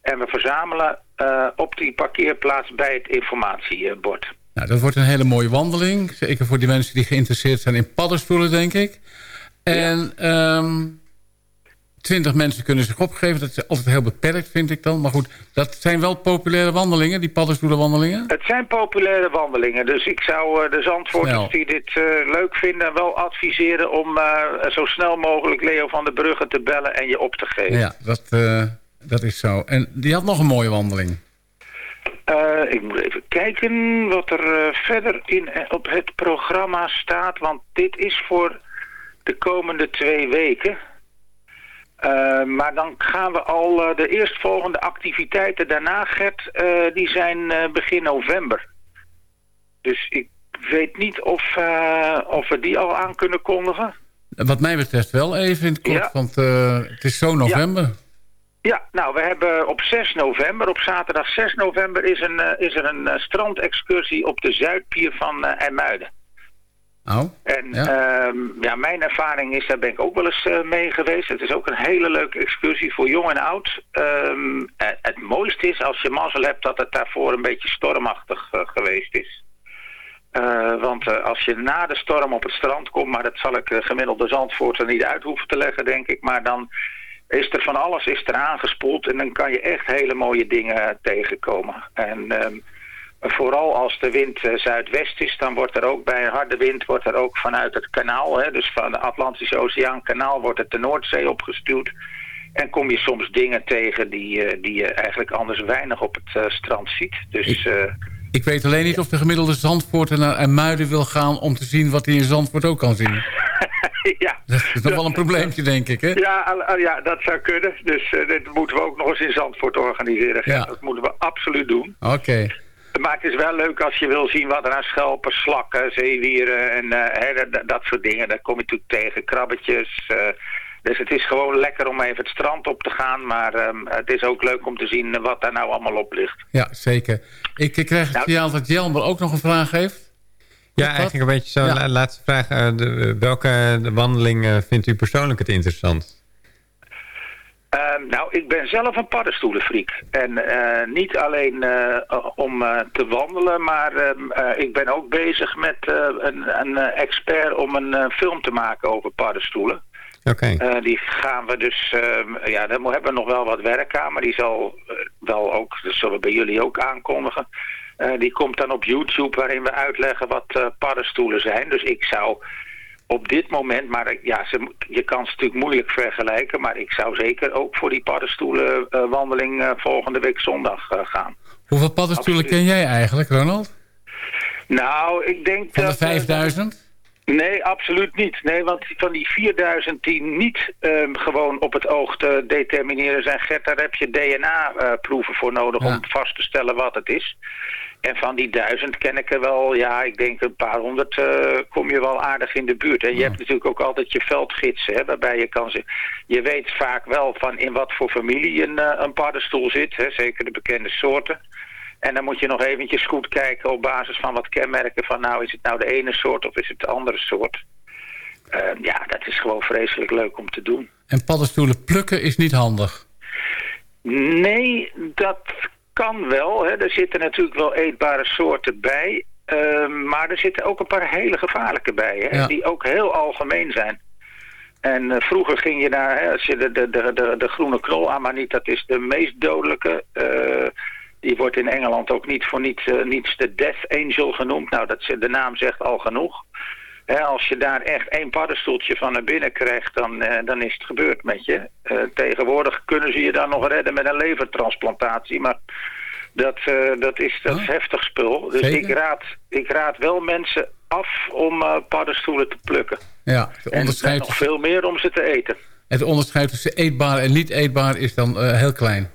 S13: En we verzamelen eh, op die parkeerplaats bij het informatiebord.
S12: Nou, dat wordt een hele mooie wandeling. Zeker voor die mensen die geïnteresseerd zijn in paddenstoelen, denk ik. En ehm 20 mensen kunnen zich opgeven. Dat is altijd heel beperkt, vind ik dan. Maar goed, dat zijn wel populaire wandelingen, die paddenstoelenwandelingen.
S13: Het zijn populaire wandelingen, dus ik zou eh, de Zandvoorters
S12: Snel.
S13: die dit eh, leuk vinden wel adviseren om eh, zo snel mogelijk Leo van der Brugge te bellen en je op te geven.
S12: Ja, dat, dat is zo. En die had nog een mooie wandeling.
S13: Ik moet even kijken wat er verder in, op het programma staat, want dit is voor de komende twee weken. Eh, maar dan gaan we al eh, de eerstvolgende activiteiten daarna, Gert, eh, die zijn begin november. Dus ik weet niet of, of we die al aan kunnen kondigen.
S12: Wat mij betreft wel even in het kort,
S13: Ja.
S12: want het is zo november.
S13: Ja, nou, we hebben op 6 november, op zaterdag 6 november, is, een, is er een strandexcursie op de Zuidpier van IJmuiden.
S12: Oh,
S13: En
S12: Ja.
S13: ja. ja, mijn ervaring is, daar ben ik ook wel eens eh, mee geweest. Het is ook een hele leuke excursie voor jong en oud. Ehm, eh, het mooiste is als je mazzel hebt dat het daarvoor een beetje stormachtig eh, geweest is. Want als je na de storm op het strand komt, maar dat zal ik gemiddelde Zandvoort er niet uit hoeven te leggen, denk ik. Maar dan is er van alles is er aangespoeld en dan kan je echt hele mooie dingen tegenkomen. En ehm, vooral als de wind eh, zuidwest is, dan wordt er ook bij een harde wind wordt er ook vanuit het kanaal, hè, dus van de Atlantische Oceaan kanaal, wordt het de Noordzee opgestuwd. En kom je soms dingen tegen die, eh, die je eigenlijk anders weinig op het eh, strand ziet. Dus eh,
S12: Ik weet alleen niet of de gemiddelde Zandvoorter naar IJmuiden wil gaan... om te zien wat hij in Zandvoort ook kan zien. <laughs>
S13: ja.
S12: Dat is nog wel een probleempje, denk ik, hè?
S13: Ja, ja, dat zou kunnen. Dus eh, dat moeten we ook nog eens in Zandvoort organiseren.
S12: Ja.
S13: Dat moeten we absoluut doen.
S12: Oké.
S13: Maar het is wel leuk als je wil zien wat er aan schelpen, slakken, zeewieren en eh, hè, dat, dat soort dingen. Daar kom je natuurlijk tegen, krabbetjes. eh, dus het is gewoon lekker om even het strand op te gaan. Maar ehm, het is ook leuk om te zien wat daar nou allemaal op ligt.
S12: Ja, zeker. Ik, ik krijg het
S13: Nou-
S12: signaal dat Jelmer ook nog een vraag heeft.
S10: Ja,
S12: dat?
S10: eigenlijk een beetje zo.
S12: Ja.
S10: La- laatste vraag. eh, de, welke de wandeling vindt u persoonlijk het interessant?
S13: Ehm, nou, ik ben zelf een paddenstoelenfreak. En eh, niet alleen eh, om eh, te wandelen, maar ehm, eh, ik ben ook bezig met een, een expert om een film te maken over paddenstoelen.
S10: Oké.
S13: Die gaan we dus, ehm, ja, daar hebben we nog wel wat werk aan, maar die zal wel ook, dat zullen we bij jullie ook aankondigen. Die komt dan op YouTube waarin we uitleggen wat paddenstoelen zijn. Dus ik zou op dit moment, maar ik- ja, ze, je kan ze natuurlijk moeilijk vergelijken, maar ik zou zeker ook voor die paddenstoelenwandeling eh, volgende week zondag eh, gaan.
S12: Hoeveel paddenstoelen
S13: Absoluut.
S12: ken jij eigenlijk, Ronald?
S13: Nou, ik denk
S12: Van de
S13: dat... eh,
S12: 5000?
S13: Nee, absoluut niet. Nee, want van die 4000 die niet ehm, gewoon op het oog te determineren zijn, Gert, daar heb je DNA-proeven voor nodig
S12: Ja.
S13: om vast te stellen wat het is. En van die duizend ken ik er wel, ja, ik denk een paar honderd eh, kom je wel aardig in de buurt. En je hebt natuurlijk ook altijd je veldgidsen, hè, waarbij je kan ze... Je weet vaak wel van in wat voor familie een, eh, een paddenstoel zit, hè, zeker de bekende soorten. En dan moet je nog eventjes goed kijken op basis van wat kenmerken van nou is het nou de ene soort of is het de andere soort. Eh, ja, dat is gewoon vreselijk leuk om te doen.
S12: En paddenstoelen plukken is niet handig.
S13: Nee, dat kan wel. Hè. Er zitten natuurlijk wel eetbare soorten bij. Ehm, maar er zitten ook een paar hele gevaarlijke bij. Hè,
S12: Ja.
S13: Die ook heel algemeen zijn. En eh, vroeger ging je naar, hè, als je de, de, de, de, de groene knol aan, maar niet, dat is de meest dodelijke. eh, die wordt in Engeland ook niet voor niet, eh, niets de Death Angel genoemd. Nou, dat, de naam zegt al genoeg. Als je daar echt één paddenstoeltje van naar binnen krijgt, dan, eh, dan is het gebeurd met je. Eh, tegenwoordig kunnen ze je dan nog redden met een levertransplantatie, maar dat, eh, dat, is, dat is heftig spul. Dus
S12: Zeker.
S13: ik raad, ik raad wel mensen af om paddenstoelen te plukken.
S12: Ja, de
S13: En, en
S12: onderscheid
S13: nog veel meer om ze te eten.
S12: Het onderscheid tussen eetbaar en niet eetbaar is dan heel klein.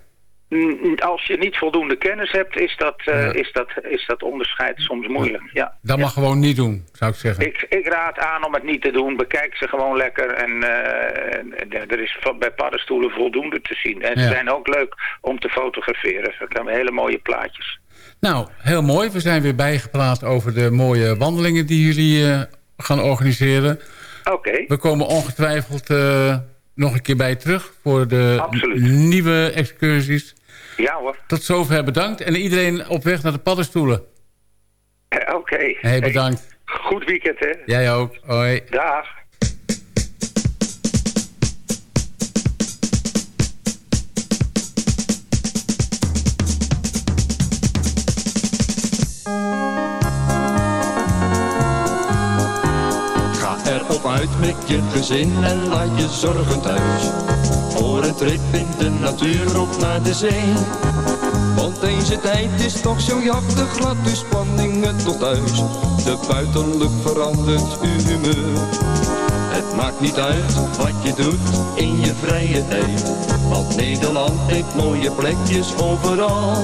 S13: Als je niet voldoende kennis hebt, is dat, eh,
S12: Ja.
S13: is dat, is dat onderscheid soms moeilijk. Ja.
S12: Dat mag gewoon niet doen, zou ik zeggen.
S13: Ik, ik raad aan om het niet te doen. Bekijk ze gewoon lekker. En eh, er is bij paddenstoelen voldoende te zien. En ze zijn ook leuk om te fotograferen. Ze hebben hele mooie plaatjes.
S12: Nou, heel mooi. We zijn weer bijgepraat over de mooie wandelingen die jullie eh, gaan organiseren.
S13: Oké.
S12: We komen ongetwijfeld nog een keer bij terug voor de
S13: Absoluut.
S12: nieuwe excursies.
S13: Ja hoor.
S12: Tot zover bedankt. En iedereen op weg naar de paddenstoelen.
S13: Eh, Oké.
S12: Hey, bedankt.
S13: Goed weekend hè.
S12: Jij ook. Hoi.
S13: Dag.
S14: Ga erop uit met je gezin en laat je zorgen thuis. Voor een trip in de natuur op naar de zee. Want deze tijd is toch zo jachtig, laat uw spanningen tot thuis. De buitenlucht verandert uw humeur. Het maakt niet uit wat je doet in je vrije tijd. Want Nederland heeft mooie plekjes overal.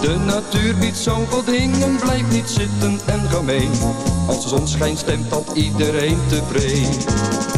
S14: De natuur biedt zoveel dingen, blijf niet zitten en ga mee. Als de zon schijnt stemt dat iedereen tevreden.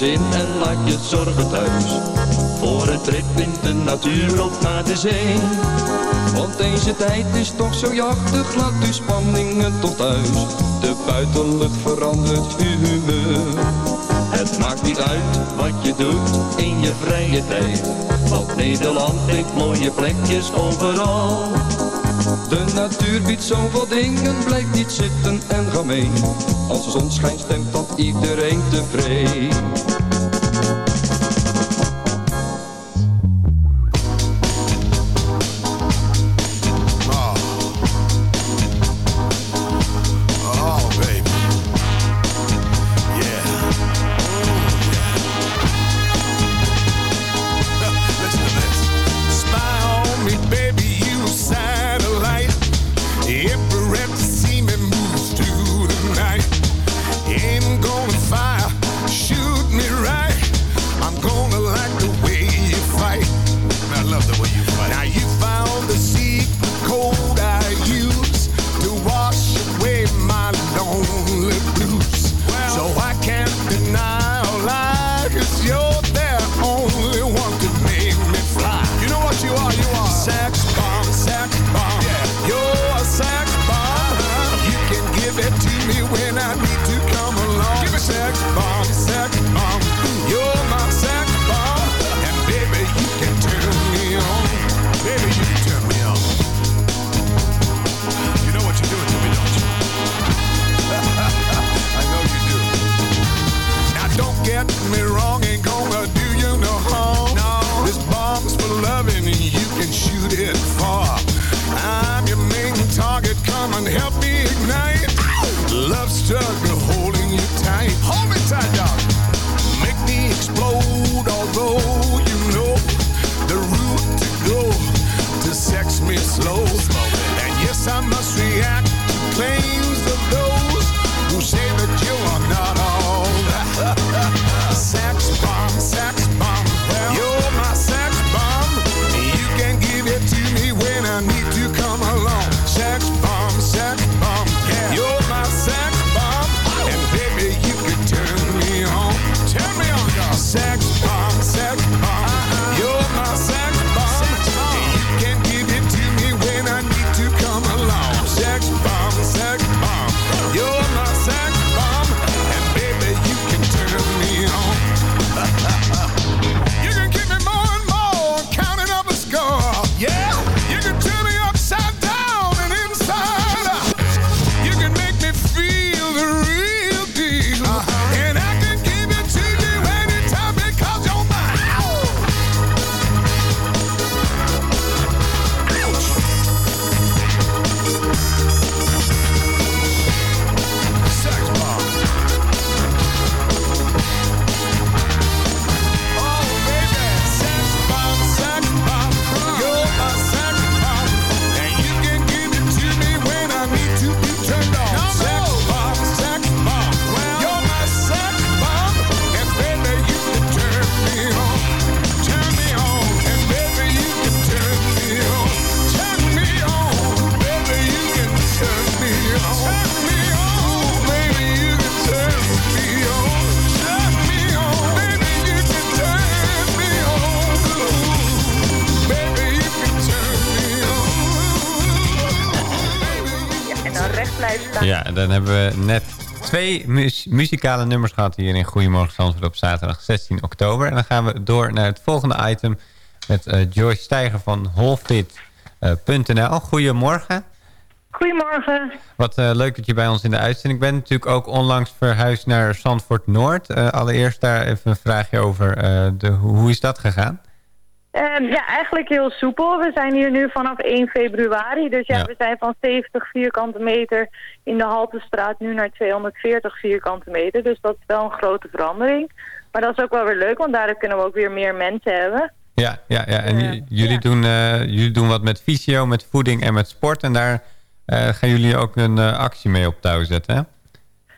S14: Gezin en laat je zorgen thuis. Voor een trip in de natuur of naar de zee. Want deze tijd is toch zo jachtig, laat uw spanningen tot thuis. De buitenlucht verandert uw humeur. Het maakt niet uit wat je doet in je vrije tijd. Want Nederland heeft mooie plekjes overal. De natuur biedt zoveel dingen, blijf niet zitten en ga mee. Als de zon schijnt stemt dat iedereen tevreden.
S10: Twee mu- muzikale nummers gehad hier in Goedemorgen Zandvoort op zaterdag 16 oktober. En dan gaan we door naar het volgende item met eh, Joyce Steiger van Holfit.nl. Goedemorgen.
S15: Goedemorgen.
S10: Wat eh, leuk dat je bij ons in de uitzending bent. Natuurlijk ook onlangs verhuisd naar Zandvoort Noord. Eh, allereerst daar even een vraagje over. eh, de, hoe is dat gegaan?
S15: Ehm, ja, eigenlijk heel soepel. We zijn hier nu vanaf 1 februari. Dus ja,
S10: Ja.
S15: we zijn van 70 vierkante meter in de Haltestraat nu naar 240 vierkante meter. Dus dat is wel een grote verandering. Maar dat is ook wel weer leuk, want daardoor kunnen we ook weer meer mensen hebben.
S10: Ja, ja, ja. en j- jullie, Doen, eh, jullie doen wat met fysio, met voeding en met sport. En daar eh, gaan jullie ook een eh, actie mee op touw zetten, hè?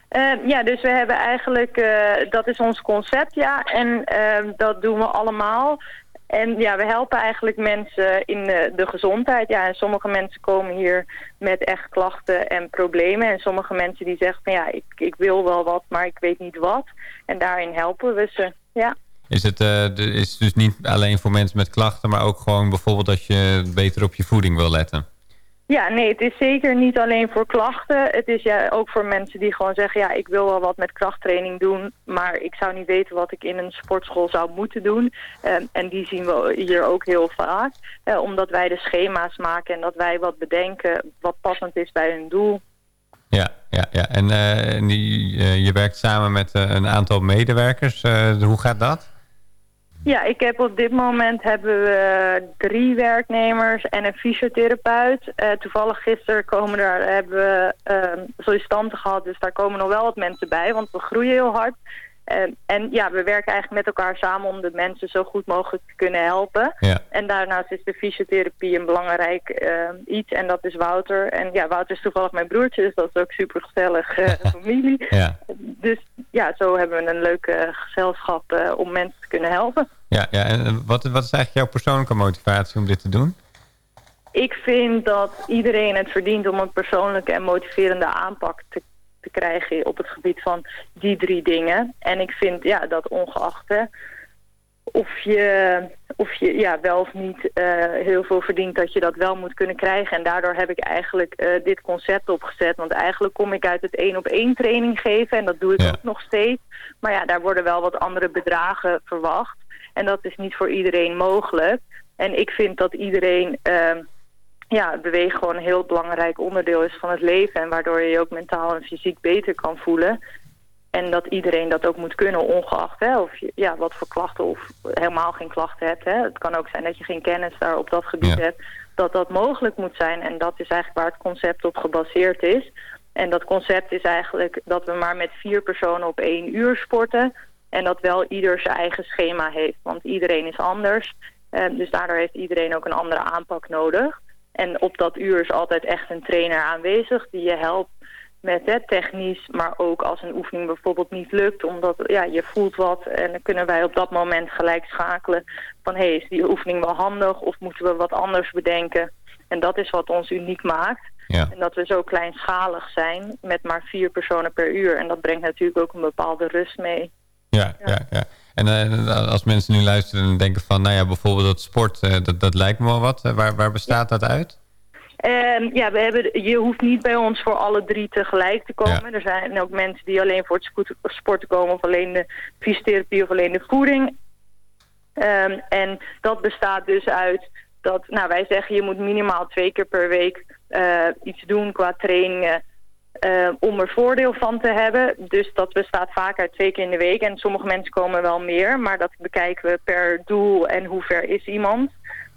S15: Ehm, ja, dus we hebben eigenlijk, eh, dat is ons concept, ja. En ehm, dat doen we allemaal. En ja, we helpen eigenlijk mensen in de, gezondheid. Ja, en sommige mensen komen hier met echt klachten en problemen. En sommige mensen die zeggen van ja, ik, ik wil wel wat, maar ik weet niet wat. En daarin helpen we ze, ja.
S10: Is het eh, is dus niet alleen voor mensen met klachten, maar ook gewoon bijvoorbeeld als je beter op je voeding wil letten?
S15: Ja, nee, het is zeker niet alleen voor klachten. Het is ja ook voor mensen die gewoon zeggen... ja, ik wil wel wat met krachttraining doen... maar ik zou niet weten wat ik in een sportschool zou moeten doen. Ehm, en die zien we hier ook heel vaak. eh, omdat wij de schema's maken en dat wij wat bedenken... wat passend is bij hun doel.
S10: Ja, ja, ja. En eh, en die, eh, je werkt samen met eh, een aantal medewerkers. Eh, hoe gaat dat?
S15: Ja, ik heb op dit moment hebben we drie werknemers en een fysiotherapeut. Eh, toevallig gisteren komen er, hebben we ehm, sollicitanten gehad, dus daar komen nog wel wat mensen bij, want we groeien heel hard. Eh, en ja, we werken eigenlijk met elkaar samen om de mensen zo goed mogelijk te kunnen helpen.
S10: Ja.
S15: En daarnaast is de fysiotherapie een belangrijk eh, iets en dat is Wouter. En ja, Wouter is toevallig mijn broertje, dus dat is ook super gezellig <laughs> familie.
S10: Ja.
S15: Dus ja, zo hebben we een leuke gezelschap eh, om mensen te kunnen helpen.
S10: Ja, ja. En eh, wat, wat is eigenlijk jouw persoonlijke motivatie om dit te doen?
S15: Ik vind dat iedereen het verdient om een persoonlijke en motiverende aanpak te, te krijgen op het gebied van die drie dingen. En ik vind ja, dat ongeacht hè, of je, of je ja, wel of niet eh, heel veel verdient, dat je dat wel moet kunnen krijgen. En daardoor heb ik eigenlijk eh, dit concept opgezet. Want eigenlijk kom ik uit het één op één training geven en dat doe ik ook nog steeds. Maar ja, daar worden wel wat andere bedragen verwacht. En dat is niet voor iedereen mogelijk. En ik vind dat iedereen ehm, ja, bewegen gewoon een heel belangrijk onderdeel is van het leven. En waardoor je je ook mentaal en fysiek beter kan voelen. En dat iedereen dat ook moet kunnen, ongeacht hè, of je ja, wat voor klachten of helemaal geen klachten hebt. Hè. Het kan ook zijn dat je geen kennis daar op dat gebied hebt. Dat dat mogelijk moet zijn. En dat is eigenlijk waar het concept op gebaseerd is. En dat concept is eigenlijk dat we maar met vier personen op één uur sporten. En dat wel ieder zijn eigen schema heeft. Want iedereen is anders. Eh, dus daardoor heeft iedereen ook een andere aanpak nodig. En op dat uur is altijd echt een trainer aanwezig die je helpt met hè, technisch, maar ook als een oefening bijvoorbeeld niet lukt, omdat ja, je voelt wat en dan kunnen wij op dat moment gelijk schakelen van hé, hey, is die oefening wel handig of moeten we wat anders bedenken? En dat is wat ons uniek maakt.
S10: Ja.
S15: En dat we zo kleinschalig zijn met maar vier personen per uur. En dat brengt natuurlijk ook een bepaalde rust mee.
S10: Ja, ja, ja. En eh, als mensen nu luisteren en denken van, nou ja, bijvoorbeeld dat sport, eh, dat, dat lijkt me wel wat. Eh, waar, waar bestaat dat uit?
S15: Ehm, ja, we hebben, je hoeft niet bij ons voor alle drie tegelijk te komen. Er zijn ook mensen die alleen voor het sporten komen... of alleen de fysiotherapie of alleen de voeding. Ehm, en dat bestaat dus uit dat, nou wij zeggen... je moet minimaal twee keer per week iets doen qua trainingen... eh, om er voordeel van te hebben. Dus dat bestaat vaak uit twee keer in de week. En sommige mensen komen wel meer, maar dat bekijken we per doel en hoe ver is iemand.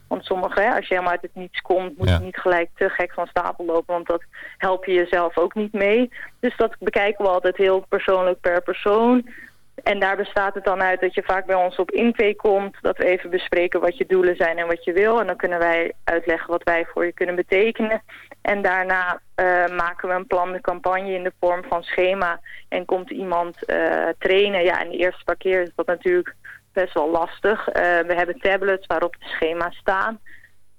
S15: Want sommige, hè, als je helemaal uit het niets komt, moet je niet gelijk te gek van stapel lopen. Want dat help je jezelf ook niet mee. Dus dat bekijken we altijd heel persoonlijk per persoon. En daar bestaat het dan uit dat je vaak bij ons op intake komt. Dat we even bespreken wat je doelen zijn en wat je wil. En dan kunnen wij uitleggen wat wij voor je kunnen betekenen. En daarna eh, maken we een plan campagne in de vorm van schema. En komt iemand eh, trainen. Ja, en de eerste paar keer is dat natuurlijk best wel lastig. Eh, we hebben tablets waarop de schema's staan.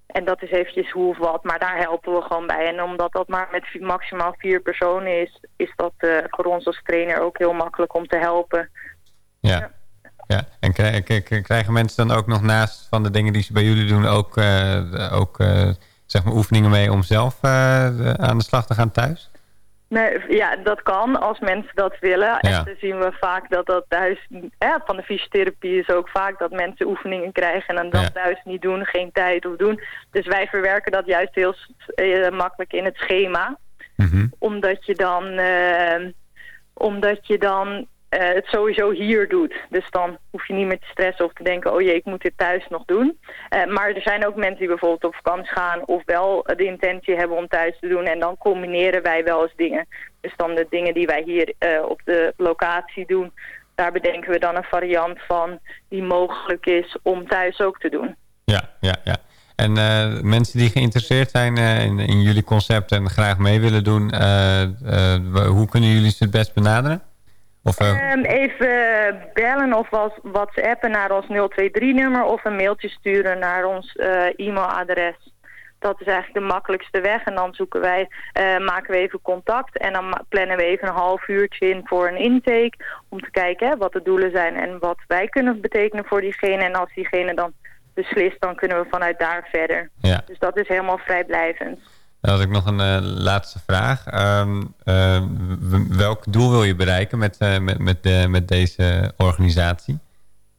S15: En dat is eventjes hoe of wat, maar daar helpen we gewoon bij. En omdat dat maar met maximaal vier personen is, is dat voor ons als trainer ook heel makkelijk om te helpen.
S10: Ja. ja. En k- k- krijgen mensen dan ook nog naast van de dingen die ze bij jullie doen... ook, ook zeg maar oefeningen mee om zelf eh, aan de slag te gaan thuis?
S15: Nee, ja, dat kan als mensen dat willen.
S10: Ja.
S15: En dan zien we vaak dat dat thuis... Ja, van de fysiotherapie is ook vaak dat mensen oefeningen krijgen... en dan dat thuis niet doen, geen tijd of doen. Dus wij verwerken dat juist heel eh, makkelijk in het schema. Omdat je dan... eh, omdat je dan eh, het sowieso hier doet. Dus dan hoef je niet meer te stressen of te denken... oh jee, ik moet dit thuis nog doen. Eh, maar er zijn ook mensen die bijvoorbeeld op vakantie gaan... of wel de intentie hebben om thuis te doen. En dan combineren wij wel eens dingen. Dus dan de dingen die wij hier eh, op de locatie doen... daar bedenken we dan een variant van... die mogelijk is om thuis ook te doen.
S10: Ja, ja, ja. En mensen die geïnteresseerd zijn in, in jullie concept en graag mee willen doen, hoe kunnen jullie ze het best benaderen? Of, eh,
S15: Ehm, even bellen of whatsappen naar ons 023-nummer... of een mailtje sturen naar ons eh, e-mailadres. Dat is eigenlijk de makkelijkste weg. En dan zoeken wij, eh, maken we even contact. En dan plannen we even een half uurtje in voor een intake. Om te kijken hè, wat de doelen zijn en wat wij kunnen betekenen voor diegene. En als diegene dan beslist, dan kunnen we vanuit daar verder.
S10: Ja.
S15: Dus dat is helemaal vrijblijvend.
S10: Dan had ik nog een eh, laatste vraag. Ehm, eh, w- welk doel wil je bereiken met, eh, met, met, de- met deze organisatie?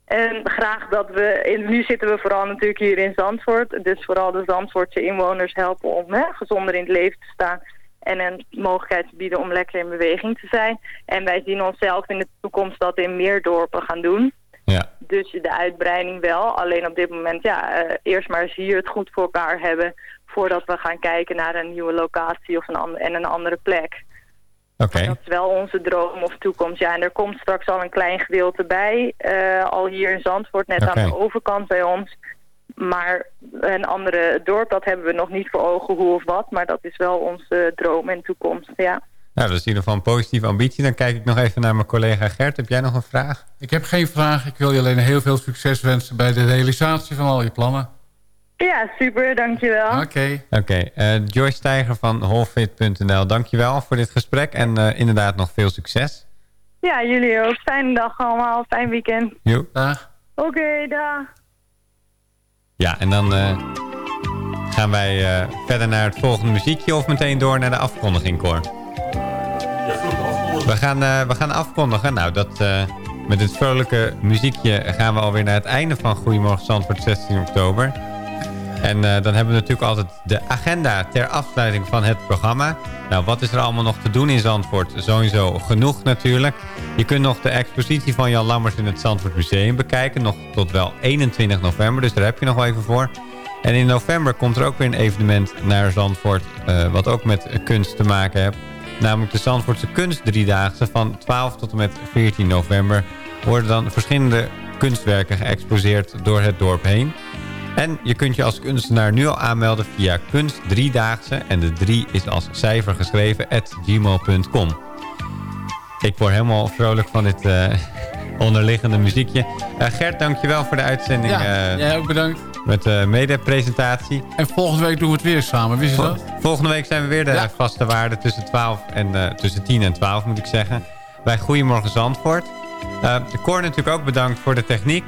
S15: En graag dat we, in, nu zitten we vooral natuurlijk hier in Zandvoort, dus vooral de Zandvoortse inwoners helpen om hè, gezonder in het leven te staan en een mogelijkheid te bieden om lekker in beweging te zijn. En wij zien onszelf in de toekomst dat in meer dorpen gaan doen.
S10: Ja.
S15: Dus de uitbreiding wel, alleen op dit moment ja, eh, eerst maar eens hier het goed voor elkaar hebben voordat we gaan kijken naar een nieuwe locatie of een en een andere plek.
S10: Oké.
S15: Dat is wel onze droom of toekomst. Ja, en er komt straks al een klein gedeelte bij. eh, al hier in Zandvoort, net aan de overkant bij ons. Maar een andere dorp, dat hebben we nog niet voor ogen hoe of wat. Maar dat is wel onze droom en toekomst, ja.
S10: Nou, dat is in ieder geval een positieve ambitie. Dan kijk ik nog even naar mijn collega Gert. Heb jij nog een vraag?
S12: Ik heb geen vraag. Ik wil je alleen heel veel succes wensen bij de realisatie van al je plannen.
S15: Ja, super, dankjewel.
S12: Oké.
S10: Oké, eh, Joyce Steiger van holfit.nl. Dankjewel voor dit gesprek en eh, inderdaad nog veel succes.
S15: Ja, jullie ook. Fijne dag allemaal, fijn weekend.
S10: Jo.
S12: Dag.
S15: Oké, dag.
S10: Ja, en dan eh, gaan wij eh, verder naar het volgende muziekje of meteen door naar de afkondiging, Cor. We gaan, eh, we gaan afkondigen. Nou, dat, eh, met dit vrolijke muziekje gaan we alweer naar het einde van Goedemorgen Zandvoort 16 oktober. En eh, dan hebben we natuurlijk altijd de agenda ter afsluiting van het programma. Nou, wat is er allemaal nog te doen in Zandvoort? Sowieso genoeg natuurlijk. Je kunt nog de expositie van Jan Lammers in het Zandvoort Museum bekijken. Nog tot wel 21 november, dus daar heb je nog wel even voor. En in november komt er ook weer een evenement naar Zandvoort... eh, wat ook met kunst te maken heeft. Namelijk de Zandvoortse Kunst Driedaagse van 12 tot en met 14 november... worden dan verschillende kunstwerken geëxposeerd door het dorp heen. En je kunt je als kunstenaar nu al aanmelden via Kunst Driedaagse... en de 3 is als cijfer geschreven, at gmail.com. Ik word helemaal vrolijk van dit eh, <laughs> onderliggende muziekje. Eh, Gert, dankjewel voor de uitzending.
S12: Ja,
S10: eh,
S12: jij ook bedankt.
S10: Met de mede-presentatie.
S12: En volgende week doen we het weer samen, wist je dat?
S10: Volgende week zijn we weer de vaste waarde tussen, 12 en, tussen 10 en 12 moet ik zeggen. Bij Goedemorgen Zandvoort. De Cor natuurlijk ook bedankt voor de techniek.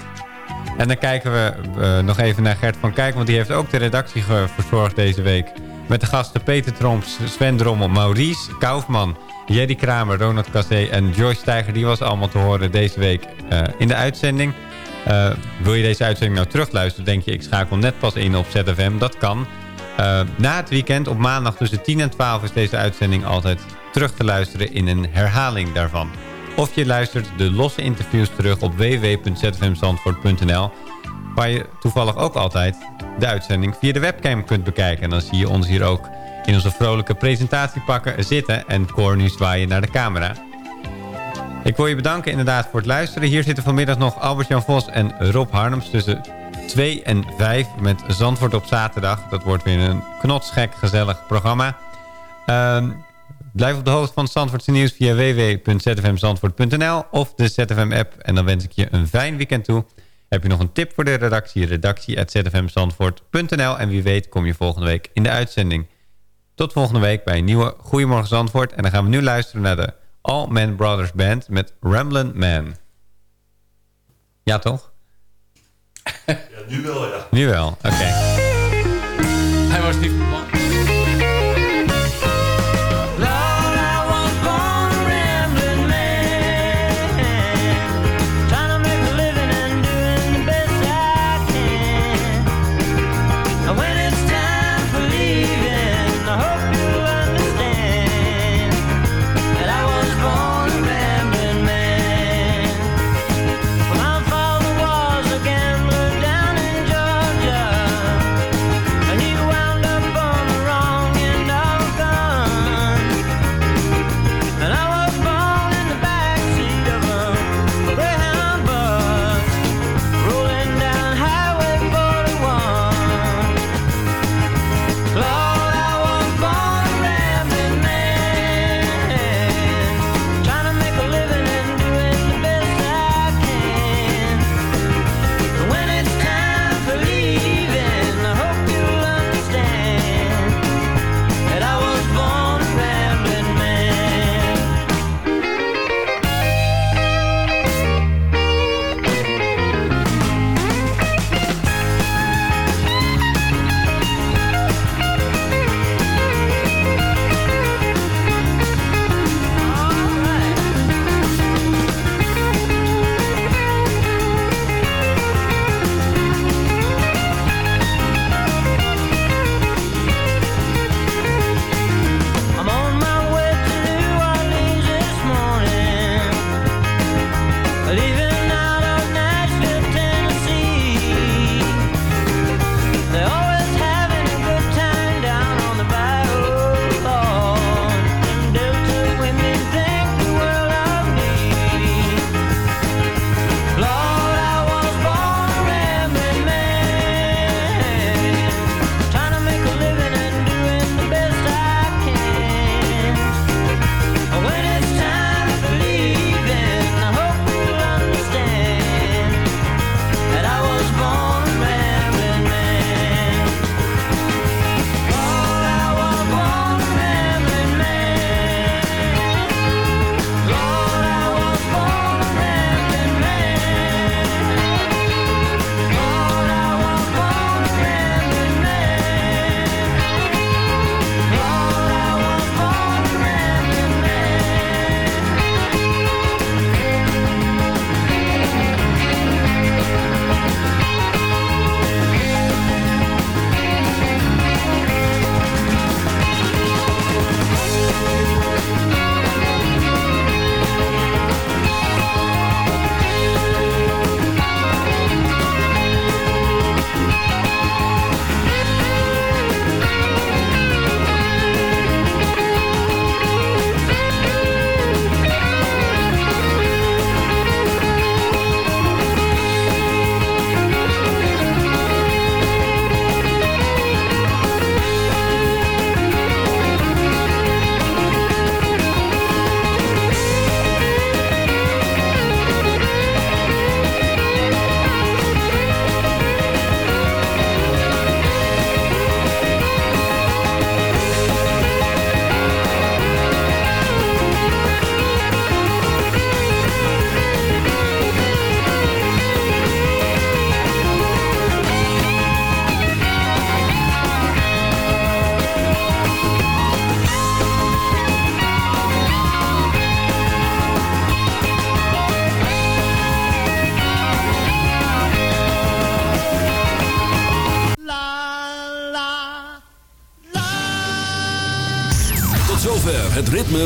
S10: En dan kijken we eh, nog even naar Gert van Kijk, want die heeft ook de redactie verzorgd deze week. Met de gasten Peter Tromps, Sven Drommel, Maurice Kaufman, Jerry Kramer, Ronald Cassé en Joyce Steiger. Die was allemaal te horen deze week eh, in de uitzending. Eh, wil je deze uitzending nou terugluisteren, denk je ik schakel net pas in op ZFM. Dat kan. Na het weekend op maandag tussen 10 en 12 is deze uitzending altijd terug te luisteren in een herhaling daarvan. Of je luistert de losse interviews terug op www.zfmzandvoort.nl waar je toevallig ook altijd de uitzending via de webcam kunt bekijken. En dan zie je ons hier ook in onze vrolijke presentatiepakken zitten en Cor nu zwaaien naar de camera. Ik wil je bedanken inderdaad voor het luisteren. Hier zitten vanmiddag nog Albert-Jan Vos en Rob Harnems tussen 2 en 5 met Zandvoort op zaterdag. Dat wordt weer een knotsgek gezellig programma. Ehm, blijf op de hoogte van het Zandvoortse nieuws via www.zfmzandvoort.nl of de ZFM-app. En dan wens ik je een fijn weekend toe. Heb je nog een tip voor de redactie? Redactie.zfmzandvoort.nl En wie weet kom je volgende week in de uitzending. Tot volgende week bij een nieuwe Goedemorgen Zandvoort. En dan gaan we nu luisteren naar de All Man Brothers Band met Ramblin' Man. Ja, toch? <laughs>
S16: Ja, nu wel, ja.
S10: Nu wel, oké.
S12: Hij was niet van